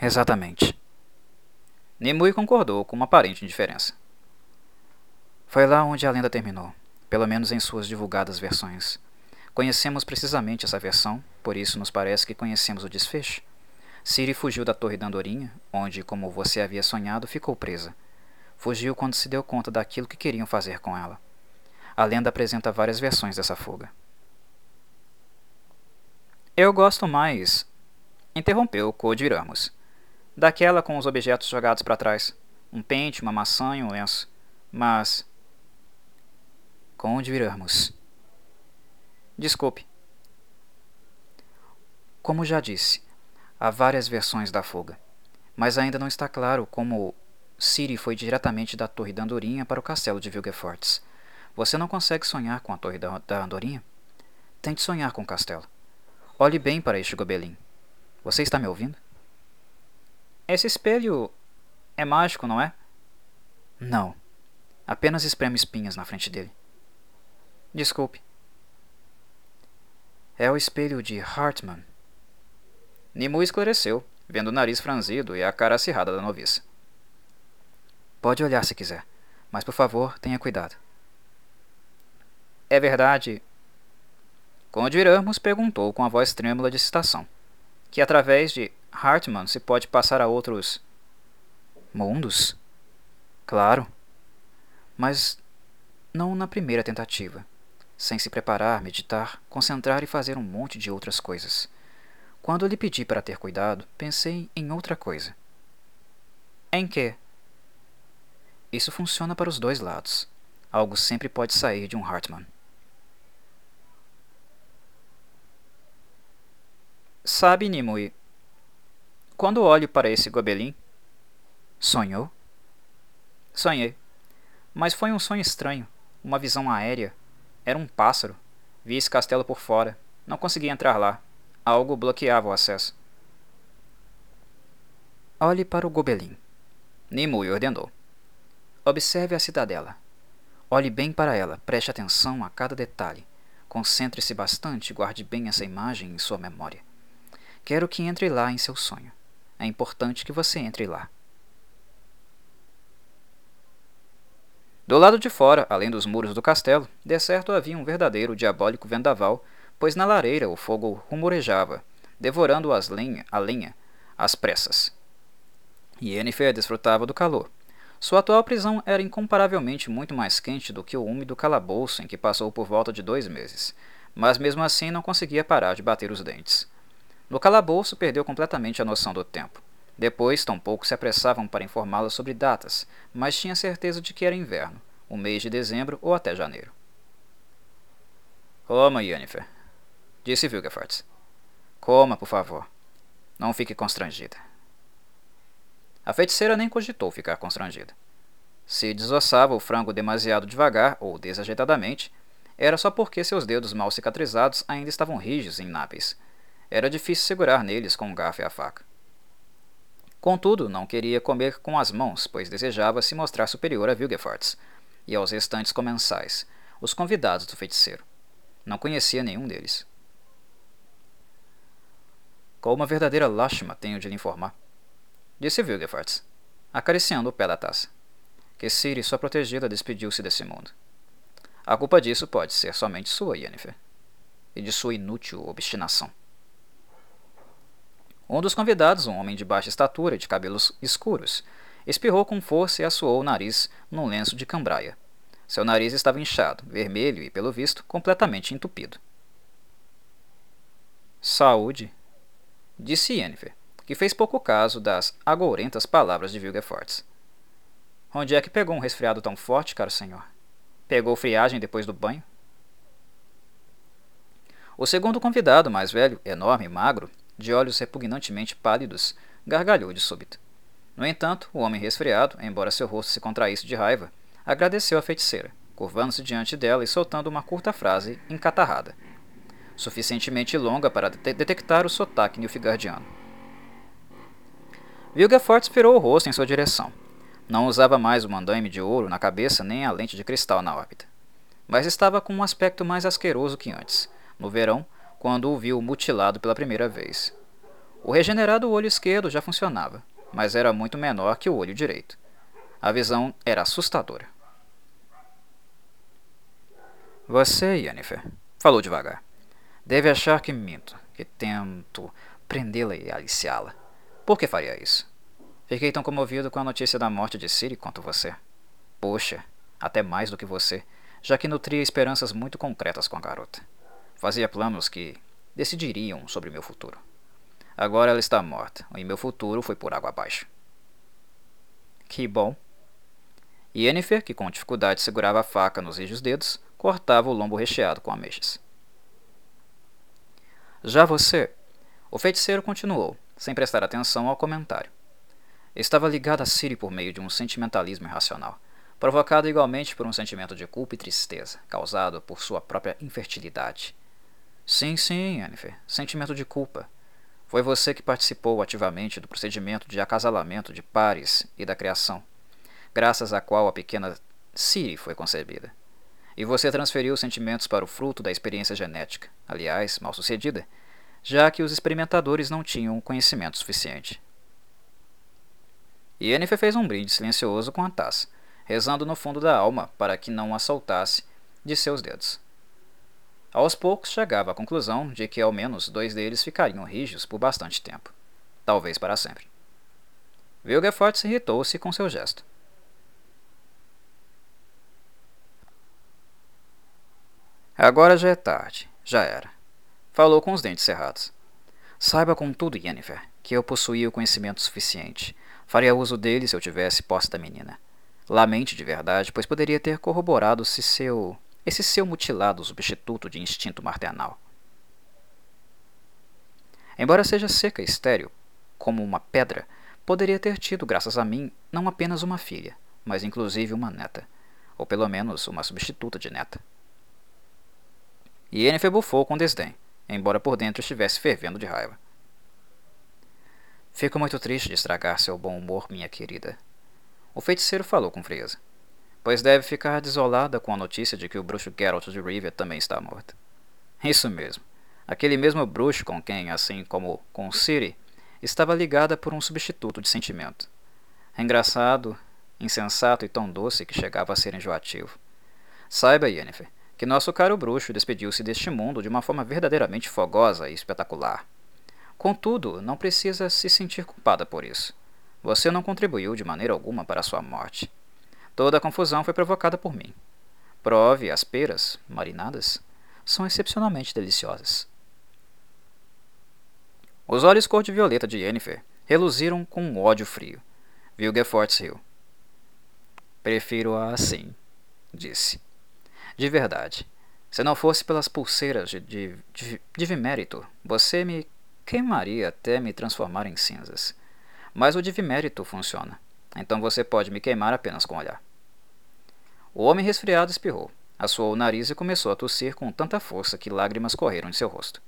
Exatamente. Nimue concordou com uma aparente indiferença. Foi lá onde a lenda terminou, pelo menos em suas divulgadas versões. Conhecemos precisamente essa versão, por isso nos parece que conhecemos o desfecho. Ciri fugiu da Torre da Andorinha, onde, como você havia sonhado, ficou presa. Fugiu quando se deu conta daquilo que queriam fazer com ela. A lenda apresenta várias versões dessa fuga. Eu gosto mais, interrompeu Code Ramos, daquela com os objetos jogados para trás. Um pente, uma maçã e um lenço. Mas. Conde Ramos. Desculpe. Como já disse, há várias versões da fuga, mas ainda não está claro como Ciri foi diretamente da Torre da Andorinha para o castelo de Vilgefortz. Você não consegue sonhar com a Torre da, Andorinha? Tente sonhar com o castelo. Olhe bem para este gobelim. Você está me ouvindo? Esse espelho é mágico, não é? Não. Apenas espreme espinhas na frente dele. Desculpe. É o espelho de Hartmann. Nimue esclareceu, vendo o nariz franzido e a cara acirrada da noviça. Pode olhar se quiser, mas por favor, tenha cuidado. É verdade. Conde Ramos perguntou com a voz trêmula de citação, que através de Hartmann se pode passar a outros mundos? Claro. Mas não na primeira tentativa sem se preparar, meditar, concentrar e fazer um monte de outras coisas. Quando lhe pedi para ter cuidado, pensei em outra coisa. Em que? Isso funciona para os dois lados. Algo sempre pode sair de um Hartmann. Sabe, Nimue, quando olho para esse gobelim. Sonhou? Sonhei. Mas foi um sonho estranho, uma visão aérea, era um pássaro. Vi esse castelo por fora. Não conseguia entrar lá. Algo bloqueava o acesso. Olhe para o gobelim. Nimue ordenou. Observe a cidadela. Olhe bem para ela, preste atenção a cada detalhe. Concentre-se bastante e guarde bem essa imagem em sua memória. Quero que entre lá em seu sonho. É importante que você entre lá. Do lado de fora, além dos muros do castelo, de certo havia um verdadeiro diabólico vendaval, pois na lareira o fogo rumorejava, devorando as lenha, a lenha às pressas. Yennefer desfrutava do calor. Sua atual prisão era incomparavelmente muito mais quente do que o úmido calabouço em que passou por volta de dois meses, mas mesmo assim não conseguia parar de bater os dentes. No calabouço perdeu completamente a noção do tempo. Depois, tampouco se apressavam para informá-la sobre datas, mas tinha certeza de que era inverno, o mês de dezembro ou até janeiro. Coma, Yennefer, disse Vilgefortz. Coma, por favor. Não fique constrangida. A feiticeira nem cogitou ficar constrangida. Se desossava o frango demasiado devagar ou desajeitadamente, era só porque seus dedos mal cicatrizados ainda estavam rígidos e inábeis. Era difícil segurar neles com o garfo e a faca. Contudo, não queria comer com as mãos, pois desejava se mostrar superior a Vilgefortz e aos restantes comensais, os convidados do feiticeiro. Não conhecia nenhum deles. Com uma verdadeira lástima tenho de lhe informar, disse Vilgefortz, acariciando o pé da taça, que Ciri, sua protegida, despediu-se desse mundo. A culpa disso pode ser somente sua, Yennefer, e de sua inútil obstinação. Um dos convidados, um homem de baixa estatura e de cabelos escuros, espirrou com força e assoou o nariz num lenço de cambraia. Seu nariz estava inchado, vermelho e, pelo visto, completamente entupido. Saúde, disse Yennefer, que fez pouco caso das agourentas palavras de Vilgefortz. Onde é que pegou um resfriado tão forte, caro senhor? Pegou friagem depois do banho? O segundo convidado, mais velho, enorme e magro, de olhos repugnantemente pálidos, gargalhou de súbito. No entanto, o homem resfriado, embora seu rosto se contraísse de raiva, agradeceu a feiticeira, curvando-se diante dela e soltando uma curta frase encatarrada, suficientemente longa para de detectar o sotaque nilfgaardiano. Vilgefortz virou o rosto em sua direção. Não usava mais o mandaime de ouro na cabeça nem a lente de cristal na órbita. Mas estava com um aspecto mais asqueroso que antes, no verão, quando o viu mutilado pela primeira vez. O regenerado olho esquerdo já funcionava, mas era muito menor que o olho direito. A visão era assustadora. Você, Yennefer, falou devagar, deve achar que minto, que tento prendê-la e aliciá-la. Por que faria isso? Fiquei tão comovido com a notícia da morte de Siri quanto você. Poxa, até mais do que você, já que nutria esperanças muito concretas com a garota. Fazia planos que decidiriam sobre meu futuro. Agora ela está morta, e meu futuro foi por água abaixo. Que bom. Yennefer, que com dificuldade segurava a faca nos rijos dedos, cortava o lombo recheado com ameixas. Já você. O feiticeiro continuou, sem prestar atenção ao comentário. Estava ligado a Siri por meio de um sentimentalismo irracional, provocado igualmente por um sentimento de culpa e tristeza, causado por sua própria infertilidade. Sim, sim, Yennefer, sentimento de culpa. Foi você que participou ativamente do procedimento de acasalamento de pares e da criação, graças à qual a pequena Siri foi concebida. E você transferiu os sentimentos para o fruto da experiência genética, aliás, mal sucedida, já que os experimentadores não tinham conhecimento suficiente. Yennefer fez um brinde silencioso com a taça, rezando no fundo da alma para que não a soltasse de seus dedos. Aos poucos chegava à conclusão de que ao menos dois deles ficariam rígidos por bastante tempo, talvez para sempre. Vilgefortz irritou-se com seu gesto. Agora já é tarde, já era. Falou com os dentes cerrados. Saiba contudo, Yennefer, que eu possuía o conhecimento suficiente. Faria uso dele se eu tivesse posse da menina. Lamente de verdade, pois poderia ter corroborado se seu esse seu mutilado substituto de instinto maternal. Embora seja seca e estéril, como uma pedra, poderia ter tido, graças a mim, não apenas uma filha, mas inclusive uma neta, ou pelo menos uma substituta de neta. E Yennefer bufou com desdém, embora por dentro estivesse fervendo de raiva. Fico muito triste de estragar seu bom humor, minha querida. O feiticeiro falou com frieza pois deve ficar desolada com a notícia de que o bruxo Geralt de Rivia também está morto. Isso mesmo. Aquele mesmo bruxo com quem, assim como com Ciri, estava ligada por um substituto de sentimento. Engraçado, insensato e tão doce que chegava a ser enjoativo. Saiba, Yennefer, que nosso caro bruxo despediu-se deste mundo de uma forma verdadeiramente fogosa e espetacular. Contudo, não precisa se sentir culpada por isso. Você não contribuiu de maneira alguma para sua morte. Toda a confusão foi provocada por mim. Prove as peras, marinadas, são excepcionalmente deliciosas. Os olhos cor de violeta de Yennefer reluziram com um ódio frio. Vilgefortz riu. Prefiro-a assim, disse. De verdade. Se não fosse pelas pulseiras de, de, de, de Vimérito, você me queimaria até me transformar em cinzas. Mas o Divimérito funciona. Então você pode me queimar apenas com olhar. O homem resfriado espirrou, assoou o nariz e começou a tossir com tanta força que lágrimas correram de seu rosto.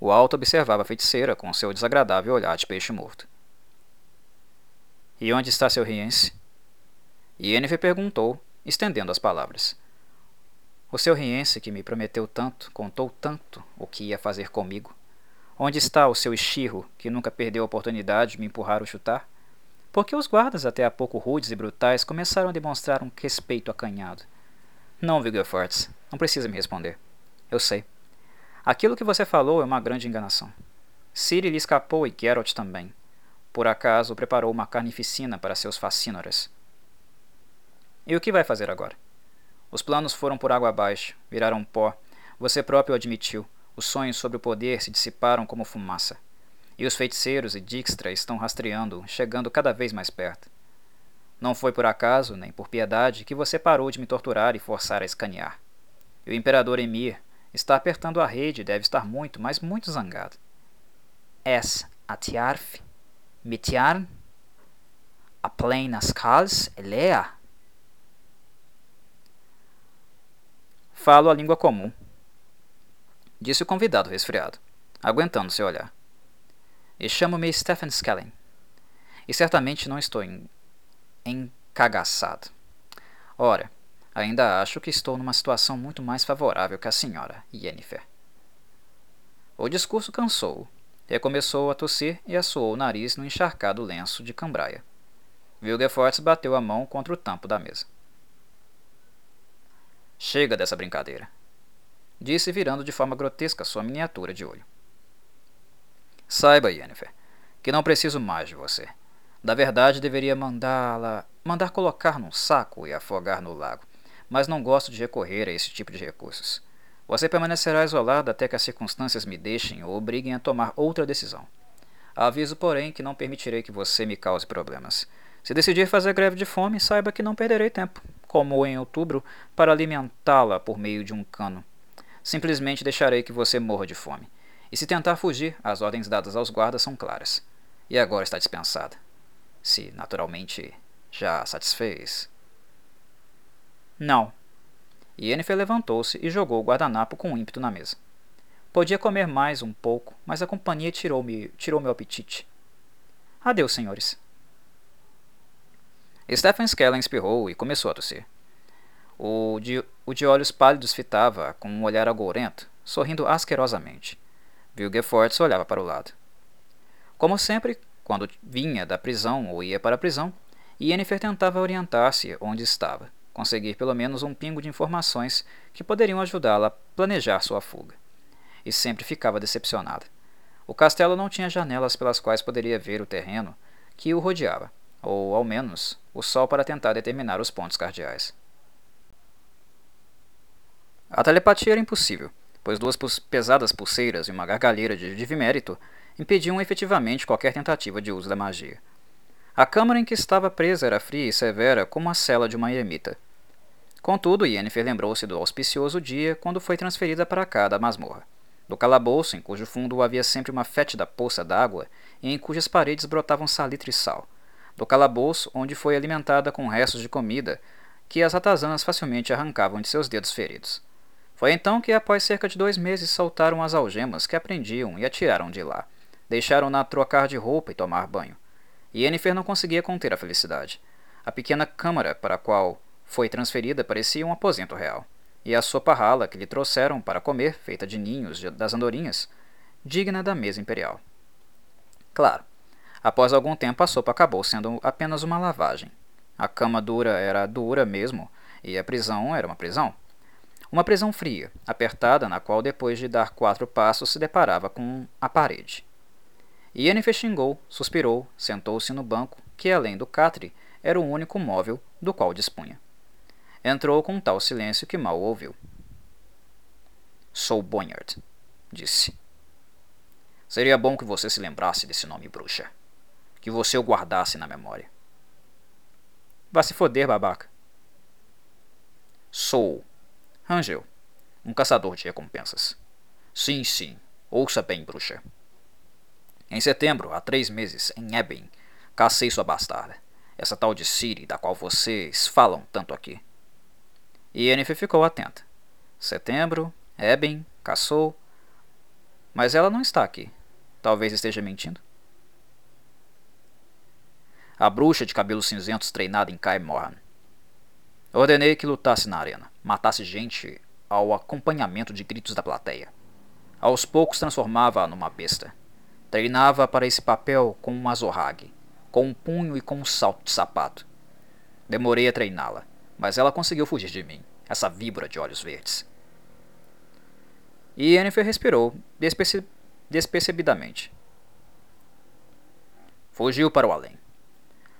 O alto observava a feiticeira com seu desagradável olhar de peixe morto. E onde está seu riense? Yennefer perguntou, estendendo as palavras. O seu riense que me prometeu tanto, contou tanto o que ia fazer comigo. Onde está o seu estirro que nunca perdeu a oportunidade de me empurrar ou chutar? Porque os guardas, até há pouco rudes e brutais, começaram a demonstrar um respeito acanhado. Não, Vilgefortz, não precisa me responder. Eu sei. Aquilo que você falou é uma grande enganação. Ciri lhe escapou e Geralt também. Por acaso preparou uma carnificina para seus fascínoras. E o que vai fazer agora? Os planos foram por água abaixo, viraram pó. Você próprio admitiu. Os sonhos sobre o poder se dissiparam como fumaça. E os feiticeiros e Dijkstra estão rastreando, chegando cada vez mais perto. Não foi por acaso, nem por piedade, que você parou de me torturar e forçar a escanear. E o imperador Emir está apertando a rede e deve estar muito, mas muito zangado. Es atiarf, mitiarn, a plenas cals elea. Falo a língua comum, disse o convidado resfriado, aguentando seu olhar. E chamo-me Stephen Skellen. E certamente não estou encagaçado. Ora, ainda acho que estou numa situação muito mais favorável que a senhora, Yennefer. O discurso cansou-o. Recomeçou a tossir e assoou o nariz no encharcado lenço de cambraia. Vilgefortz bateu a mão contra o tampo da mesa. Chega dessa brincadeira, disse virando de forma grotesca sua miniatura de olho. Saiba, Yennefer, que não preciso mais de você. Da verdade, deveria mandá-la. mandar colocar num saco e afogar no lago, mas não gosto de recorrer a esse tipo de recursos. Você permanecerá isolado até que as circunstâncias me deixem ou obriguem a tomar outra decisão. Aviso, porém, que não permitirei que você me cause problemas. Se decidir fazer greve de fome, saiba que não perderei tempo, como em outubro, para alimentá-la por meio de um cano. Simplesmente deixarei que você morra de fome. E se tentar fugir, as ordens dadas aos guardas são claras. E agora está dispensada. Se, naturalmente, já satisfez. Não. Yennefer levantou-se e jogou o guardanapo com ímpeto na mesa. Podia comer mais um pouco, mas a companhia tirou-me tirou meu apetite. Adeus, senhores. Stephen Skellen espirrou e começou a tossir. O de, o de olhos pálidos fitava com um olhar agourento, sorrindo asquerosamente. Vilgefortz olhava para o lado. Como sempre, quando vinha da prisão ou ia para a prisão, Yennefer tentava orientar-se onde estava, conseguir pelo menos um pingo de informações que poderiam ajudá-la a planejar sua fuga. E sempre ficava decepcionada. O castelo não tinha janelas pelas quais poderia ver o terreno que o rodeava, ou, ao menos, o sol para tentar determinar os pontos cardeais. A telepatia era impossível, pois duas pesadas pulseiras e uma gargalheira de divimérito impediam efetivamente qualquer tentativa de uso da magia. A câmara em que estava presa era fria e severa como a cela de uma eremita. Contudo, Yennefer lembrou-se do auspicioso dia quando foi transferida para cá da masmorra. Do calabouço, em cujo fundo havia sempre uma fétida poça d'água e em cujas paredes brotavam salitre e sal. Do calabouço, onde foi alimentada com restos de comida que as ratazanas facilmente arrancavam de seus dedos feridos. Foi então que, após cerca de dois meses, soltaram as algemas que aprendiam e atiraram de lá. Deixaram-na trocar de roupa e tomar banho. E Yennefer não conseguia conter a felicidade. A pequena câmara para a qual foi transferida parecia um aposento real. E a sopa rala que lhe trouxeram para comer, feita de ninhos das andorinhas, digna da mesa imperial. Claro, após algum tempo a sopa acabou sendo apenas uma lavagem. A cama dura era dura mesmo, e a prisão era uma prisão. Uma prisão fria, apertada, na qual depois de dar quatro passos se deparava com a parede. Yennefer xingou, suspirou, sentou-se no banco, que além do catre, era o único móvel do qual dispunha. Entrou com tal silêncio que mal ouviu. Sou Bonhard, disse. Seria bom que você se lembrasse desse nome, bruxa. Que você o guardasse na memória. Vá se foder, babaca. Sou Rangel, um caçador de recompensas. Sim, sim. Ouça bem, bruxa. Em setembro, há três meses, em Eben, cacei sua bastarda. Essa tal de Siri, da qual vocês falam tanto aqui. E Yennefer ficou atenta. Setembro, Eben, caçou. Mas ela não está aqui. Talvez esteja mentindo. A bruxa de cabelos cinzentos treinada em Kai Ordenei que lutasse na arena, matasse gente ao acompanhamento de gritos da plateia. Aos poucos transformava-a numa besta. Treinava para esse papel com um azorrague, com um punho e com um salto de sapato. Demorei a treiná-la, mas ela conseguiu fugir de mim, essa víbora de olhos verdes. E Yennefer respirou desperce despercebidamente. Fugiu para o além.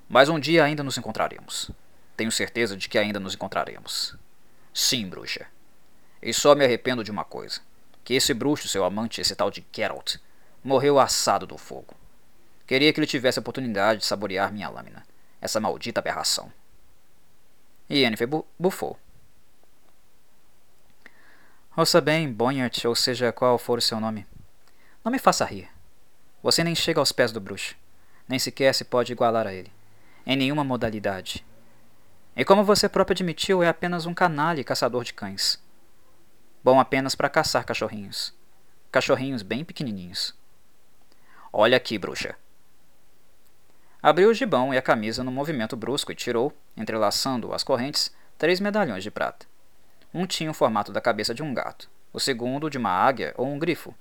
Mas um dia ainda nos encontraremos. Tenho certeza de que ainda nos encontraremos. Sim, bruxa. E só me arrependo de uma coisa: que esse bruxo, seu amante, esse tal de Geralt, morreu assado do fogo. Queria que ele tivesse a oportunidade de saborear minha lâmina. Essa maldita aberração. E Yennefer bu bufou. Ouça bem, Bonhart, ou seja qual for o seu nome. Não me faça rir. Você nem chega aos pés do bruxo. Nem sequer se pode igualar a ele. Em nenhuma modalidade. E como você próprio admitiu, é apenas um canalha caçador de cães. Bom apenas para caçar cachorrinhos. Cachorrinhos bem pequenininhos. Olha aqui, bruxa. Abriu o gibão e a camisa num movimento brusco e tirou, entrelaçando as correntes, três medalhões de prata. Um tinha o formato da cabeça de um gato, o segundo de uma águia ou um grifo.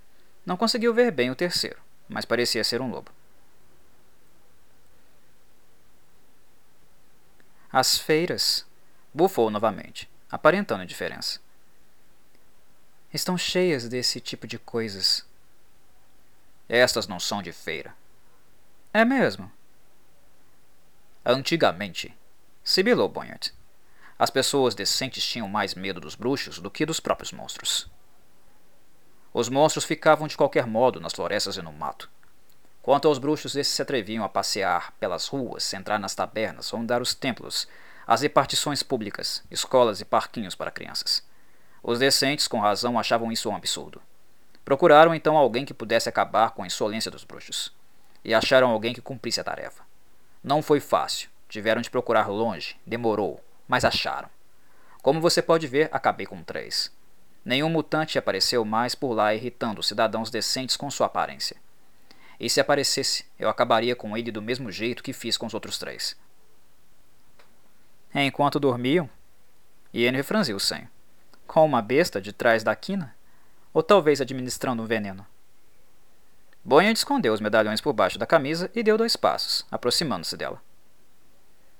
Não conseguiu ver bem o terceiro, mas parecia ser um lobo. As feiras, bufou novamente, aparentando indiferença. Estão cheias desse tipo de coisas. Estas não são de feira. É mesmo? Antigamente, sibilou Bonhart. As pessoas decentes tinham mais medo dos bruxos do que dos próprios monstros. Os monstros ficavam de qualquer modo nas florestas e no mato. Quanto aos bruxos, esses se atreviam a passear pelas ruas, entrar nas tabernas, rondar os templos, as repartições públicas, escolas e parquinhos para crianças. Os decentes, com razão, achavam isso um absurdo. Procuraram então alguém que pudesse acabar com a insolência dos bruxos. E acharam alguém que cumprisse a tarefa. Não foi fácil, tiveram de procurar longe, demorou, mas acharam. Como você pode ver, acabei com três. Nenhum mutante apareceu mais por lá irritando os cidadãos decentes com sua aparência. E se aparecesse, eu acabaria com ele do mesmo jeito que fiz com os outros três. Enquanto dormiam, Ian refranziu o senho. Com uma besta de trás da quina? Ou talvez administrando um veneno? Bonha escondeu os medalhões por baixo da camisa e deu dois passos, aproximando-se dela.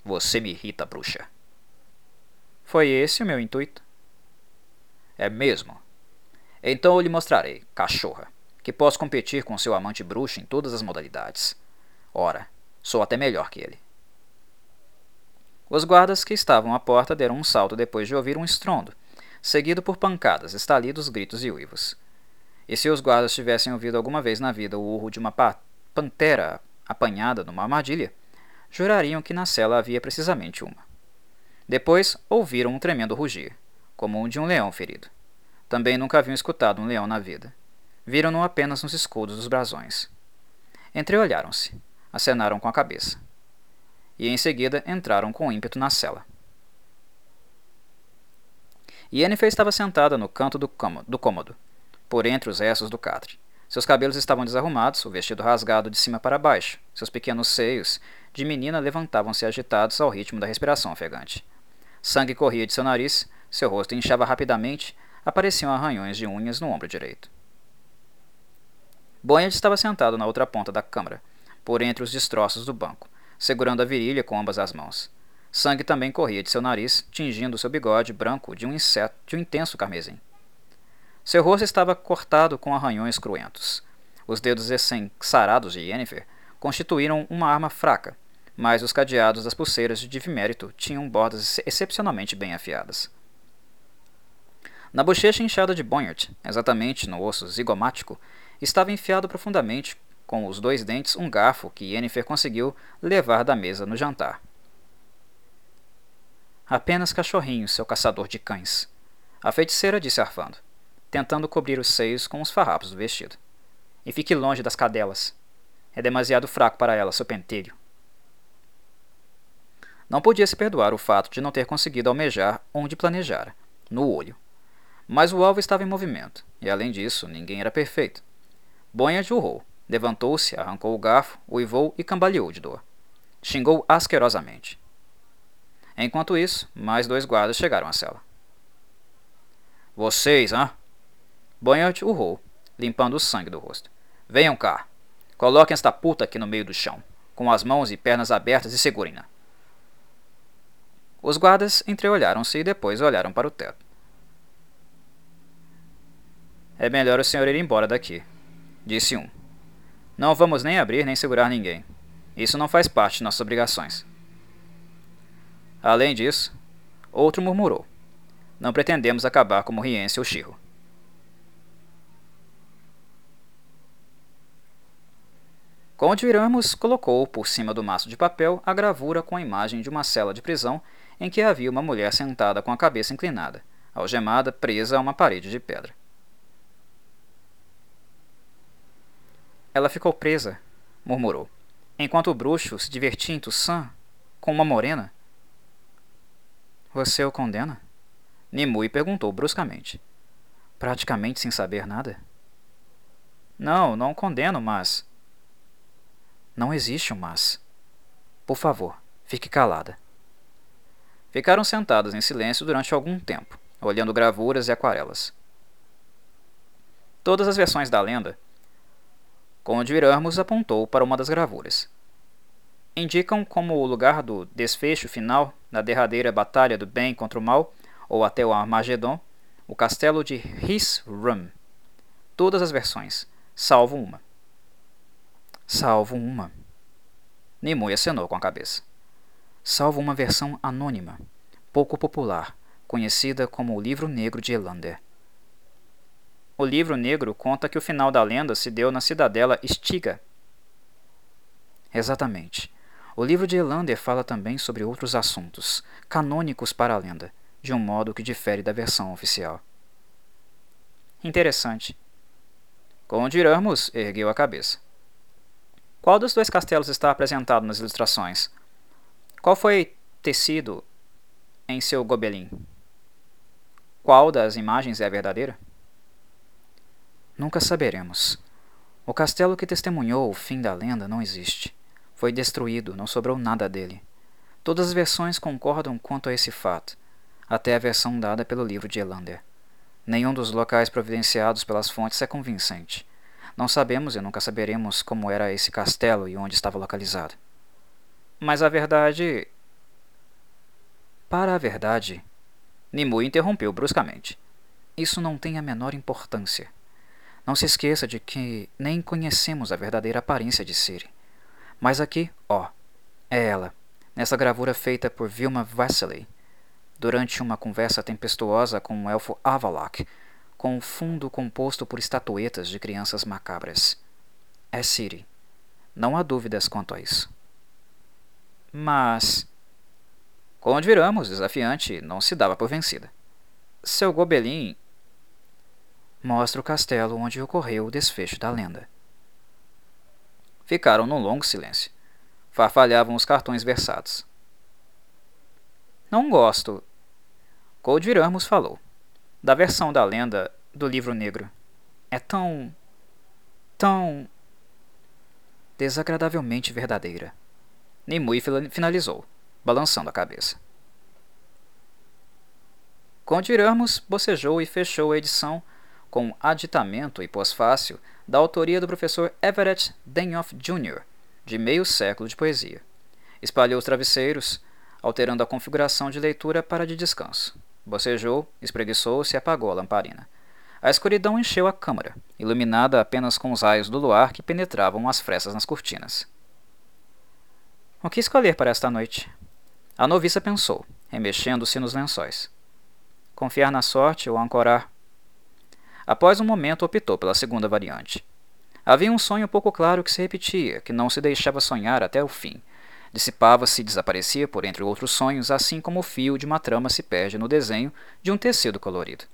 Você me irrita, bruxa. Foi esse o meu intuito. É mesmo? Então eu lhe mostrarei, cachorra, que posso competir com seu amante bruxo em todas as modalidades. Ora, sou até melhor que ele. Os guardas que estavam à porta deram um salto depois de ouvir um estrondo, seguido por pancadas, estalidos, gritos e uivos. E se os guardas tivessem ouvido alguma vez na vida o urro de uma pantera apanhada numa armadilha, jurariam que na cela havia precisamente uma. Depois ouviram um tremendo rugir, como o de um leão ferido. Também nunca haviam escutado um leão na vida. Viram-no apenas nos escudos dos brasões. Entreolharam-se, acenaram com a cabeça. E em seguida entraram com ímpeto na cela. Yennefer estava sentada no canto do cômodo, do cômodo, por entre os restos do catre. Seus cabelos estavam desarrumados, o vestido rasgado de cima para baixo. Seus pequenos seios de menina levantavam-se agitados ao ritmo da respiração ofegante. Sangue corria de seu nariz, seu rosto inchava rapidamente, apareciam arranhões de unhas no ombro direito. Bonhard estava sentado na outra ponta da câmara, por entre os destroços do banco, segurando a virilha com ambas as mãos. Sangue também corria de seu nariz, tingindo seu bigode branco de um, inseto, de um intenso carmesim. Seu rosto estava cortado com arranhões cruentos. Os dedos recém-sarados de Yennefer constituíram uma arma fraca, mas os cadeados das pulseiras de divimérito tinham bordas excepcionalmente bem afiadas. Na bochecha inchada de Bonhart, exatamente no osso zigomático, estava enfiado profundamente, com os dois dentes, um garfo que Yennefer conseguiu levar da mesa no jantar. Apenas cachorrinho, seu caçador de cães. A feiticeira disse arfando, tentando cobrir os seios com os farrapos do vestido. E fique longe das cadelas. É demasiado fraco para ela, seu pentelho. Não podia se perdoar o fato de não ter conseguido almejar onde planejara, no olho. Mas o alvo estava em movimento, e além disso, ninguém era perfeito. Bonha urrou, levantou-se, arrancou o garfo, uivou e cambaleou de dor. Xingou asquerosamente. Enquanto isso, mais dois guardas chegaram à cela. Vocês, hã? Bonhart urrou, limpando o sangue do rosto. Venham cá. Coloquem esta puta aqui no meio do chão, com as mãos e pernas abertas e segurem-na. Os guardas entreolharam-se e depois olharam para o teto. É melhor o senhor ir embora daqui, disse um. Não vamos nem abrir nem segurar ninguém. Isso não faz parte de nossas obrigações. Além disso, outro murmurou. Não pretendemos acabar como Riense ou Shiro. Conde Viramos colocou por cima do maço de papel a gravura com a imagem de uma cela de prisão em que havia uma mulher sentada com a cabeça inclinada, algemada, presa a uma parede de pedra. Ela ficou presa, murmurou, enquanto o bruxo se divertia em Toussaint com uma morena. Você o condena? Nimue perguntou bruscamente, praticamente sem saber nada. Não, não condeno, mas. Não existe um mas. Por favor, fique calada. Ficaram sentadas em silêncio durante algum tempo, olhando gravuras e aquarelas. Todas as versões da lenda, Conde Iramos apontou para uma das gravuras. Indicam como o lugar do desfecho final na derradeira batalha do bem contra o mal, ou até o Armagedon, o castelo de His-Rum. Todas as versões, salvo uma. Salvo uma. Nimue acenou com a cabeça. Salvo uma versão anônima, pouco popular, conhecida como o Livro Negro de Elander. O Livro Negro conta que o final da lenda se deu na cidadela Stiga. Exatamente. O livro de Elander fala também sobre outros assuntos, canônicos para a lenda, de um modo que difere da versão oficial. Interessante. Conde Ramos ergueu a cabeça. Qual dos dois castelos está apresentado nas ilustrações? Qual foi tecido em seu gobelin? Qual das imagens é a verdadeira? Nunca saberemos. O castelo que testemunhou o fim da lenda não existe. Foi destruído, não sobrou nada dele. Todas as versões concordam quanto a esse fato, até a versão dada pelo livro de Elander. Nenhum dos locais providenciados pelas fontes é convincente. Não sabemos e nunca saberemos como era esse castelo e onde estava localizado. Mas a verdade. Para a verdade, Nimue interrompeu bruscamente. Isso não tem a menor importância. Não se esqueça de que nem conhecemos a verdadeira aparência de Siri. Mas aqui, ó, é ela, nessa gravura feita por Vilma Vasily, durante uma conversa tempestuosa com o elfo Avalok, com um fundo composto por estatuetas de crianças macabras. É Siri. Não há dúvidas quanto a isso. Mas. Quando viramos, desafiante não se dava por vencida. Seu gobelin mostra o castelo onde ocorreu o desfecho da lenda. Ficaram num longo silêncio. Farfalhavam os cartões versados. Não gosto. Cold Ramos falou da versão da lenda do livro negro. É tão. tão. desagradavelmente verdadeira. Nimue finalizou, balançando a cabeça. Condiramos bocejou e fechou a edição com aditamento e pós-fácil da autoria do professor Everett Denhoff Jr., de meio século de poesia. Espalhou os travesseiros, alterando a configuração de leitura para de descanso. Bocejou, espreguiçou-se e apagou a lamparina. A escuridão encheu a câmara, iluminada apenas com os raios do luar que penetravam as frestas nas cortinas. O que escolher para esta noite? A noviça pensou, remexendo-se nos lençóis. Confiar na sorte ou ancorar? Após um momento, optou pela segunda variante. Havia um sonho pouco claro que se repetia, que não se deixava sonhar até o fim, Dissipava-se e desaparecia por entre outros sonhos, assim como o fio de uma trama se perde no desenho de um tecido colorido.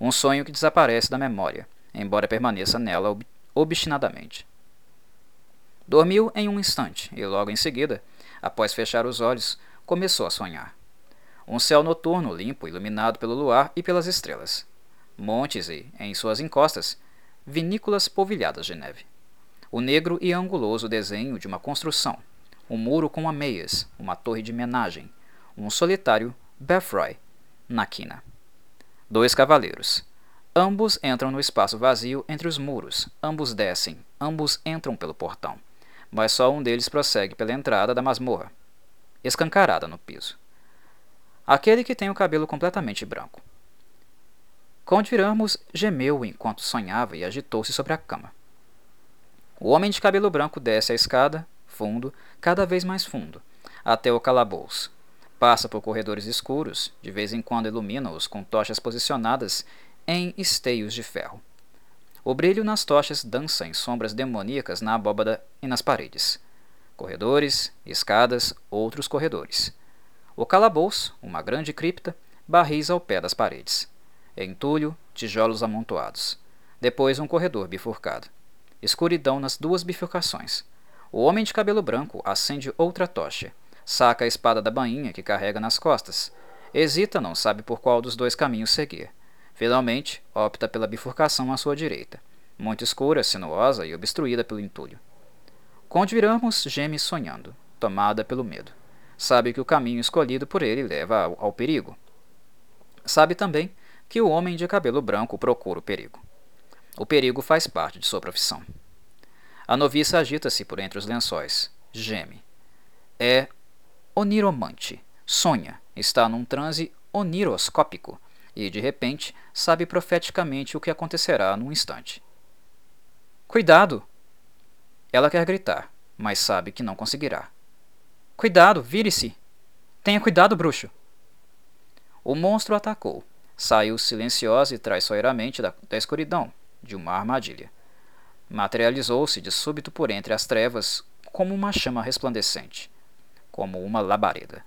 Um sonho que desaparece da memória, embora permaneça nela ob obstinadamente. Dormiu em um instante e logo em seguida, após fechar os olhos, começou a sonhar. Um céu noturno limpo, iluminado pelo luar e pelas estrelas. Montes e, em suas encostas, vinícolas polvilhadas de neve. O negro e anguloso desenho de uma construção, um muro com ameias, uma torre de menagem, um solitário Beffroy na quina. Dois cavaleiros. Ambos entram no espaço vazio entre os muros, ambos descem, ambos entram pelo portão, mas só um deles prossegue pela entrada da masmorra, escancarada no piso. Aquele que tem o cabelo completamente branco. Conde Ramos gemeu enquanto sonhava e agitou-se sobre a cama. O homem de cabelo branco desce a escada, fundo, cada vez mais fundo, até o calabouço. Passa por corredores escuros, de vez em quando ilumina-os com tochas posicionadas em esteios de ferro. O brilho nas tochas dança em sombras demoníacas na abóbada e nas paredes. Corredores, escadas, outros corredores. O calabouço, uma grande cripta, barris ao pé das paredes. Entulho, tijolos amontoados. Depois um corredor bifurcado. Escuridão nas duas bifurcações. O homem de cabelo branco acende outra tocha. Saca a espada da bainha que carrega nas costas. Hesita, não sabe por qual dos dois caminhos seguir. Finalmente, opta pela bifurcação à sua direita, muito escura, sinuosa e obstruída pelo entulho. Conde Viramos geme sonhando, tomada pelo medo. Sabe que o caminho escolhido por ele leva ao, ao perigo. Sabe também que o homem de cabelo branco procura o perigo. O perigo faz parte de sua profissão. A noviça agita-se por entre os lençóis, geme. É oniromante, sonha, está num transe oniroscópico e, de repente, sabe profeticamente o que acontecerá num instante. Cuidado! Ela quer gritar, mas sabe que não conseguirá. Cuidado, vire-se! Tenha cuidado, bruxo! O monstro atacou. Saiu silenciosa e traiçoeiramente da, da escuridão, de uma armadilha. Materializou-se de súbito por entre as trevas como uma chama resplandecente, como uma labareda.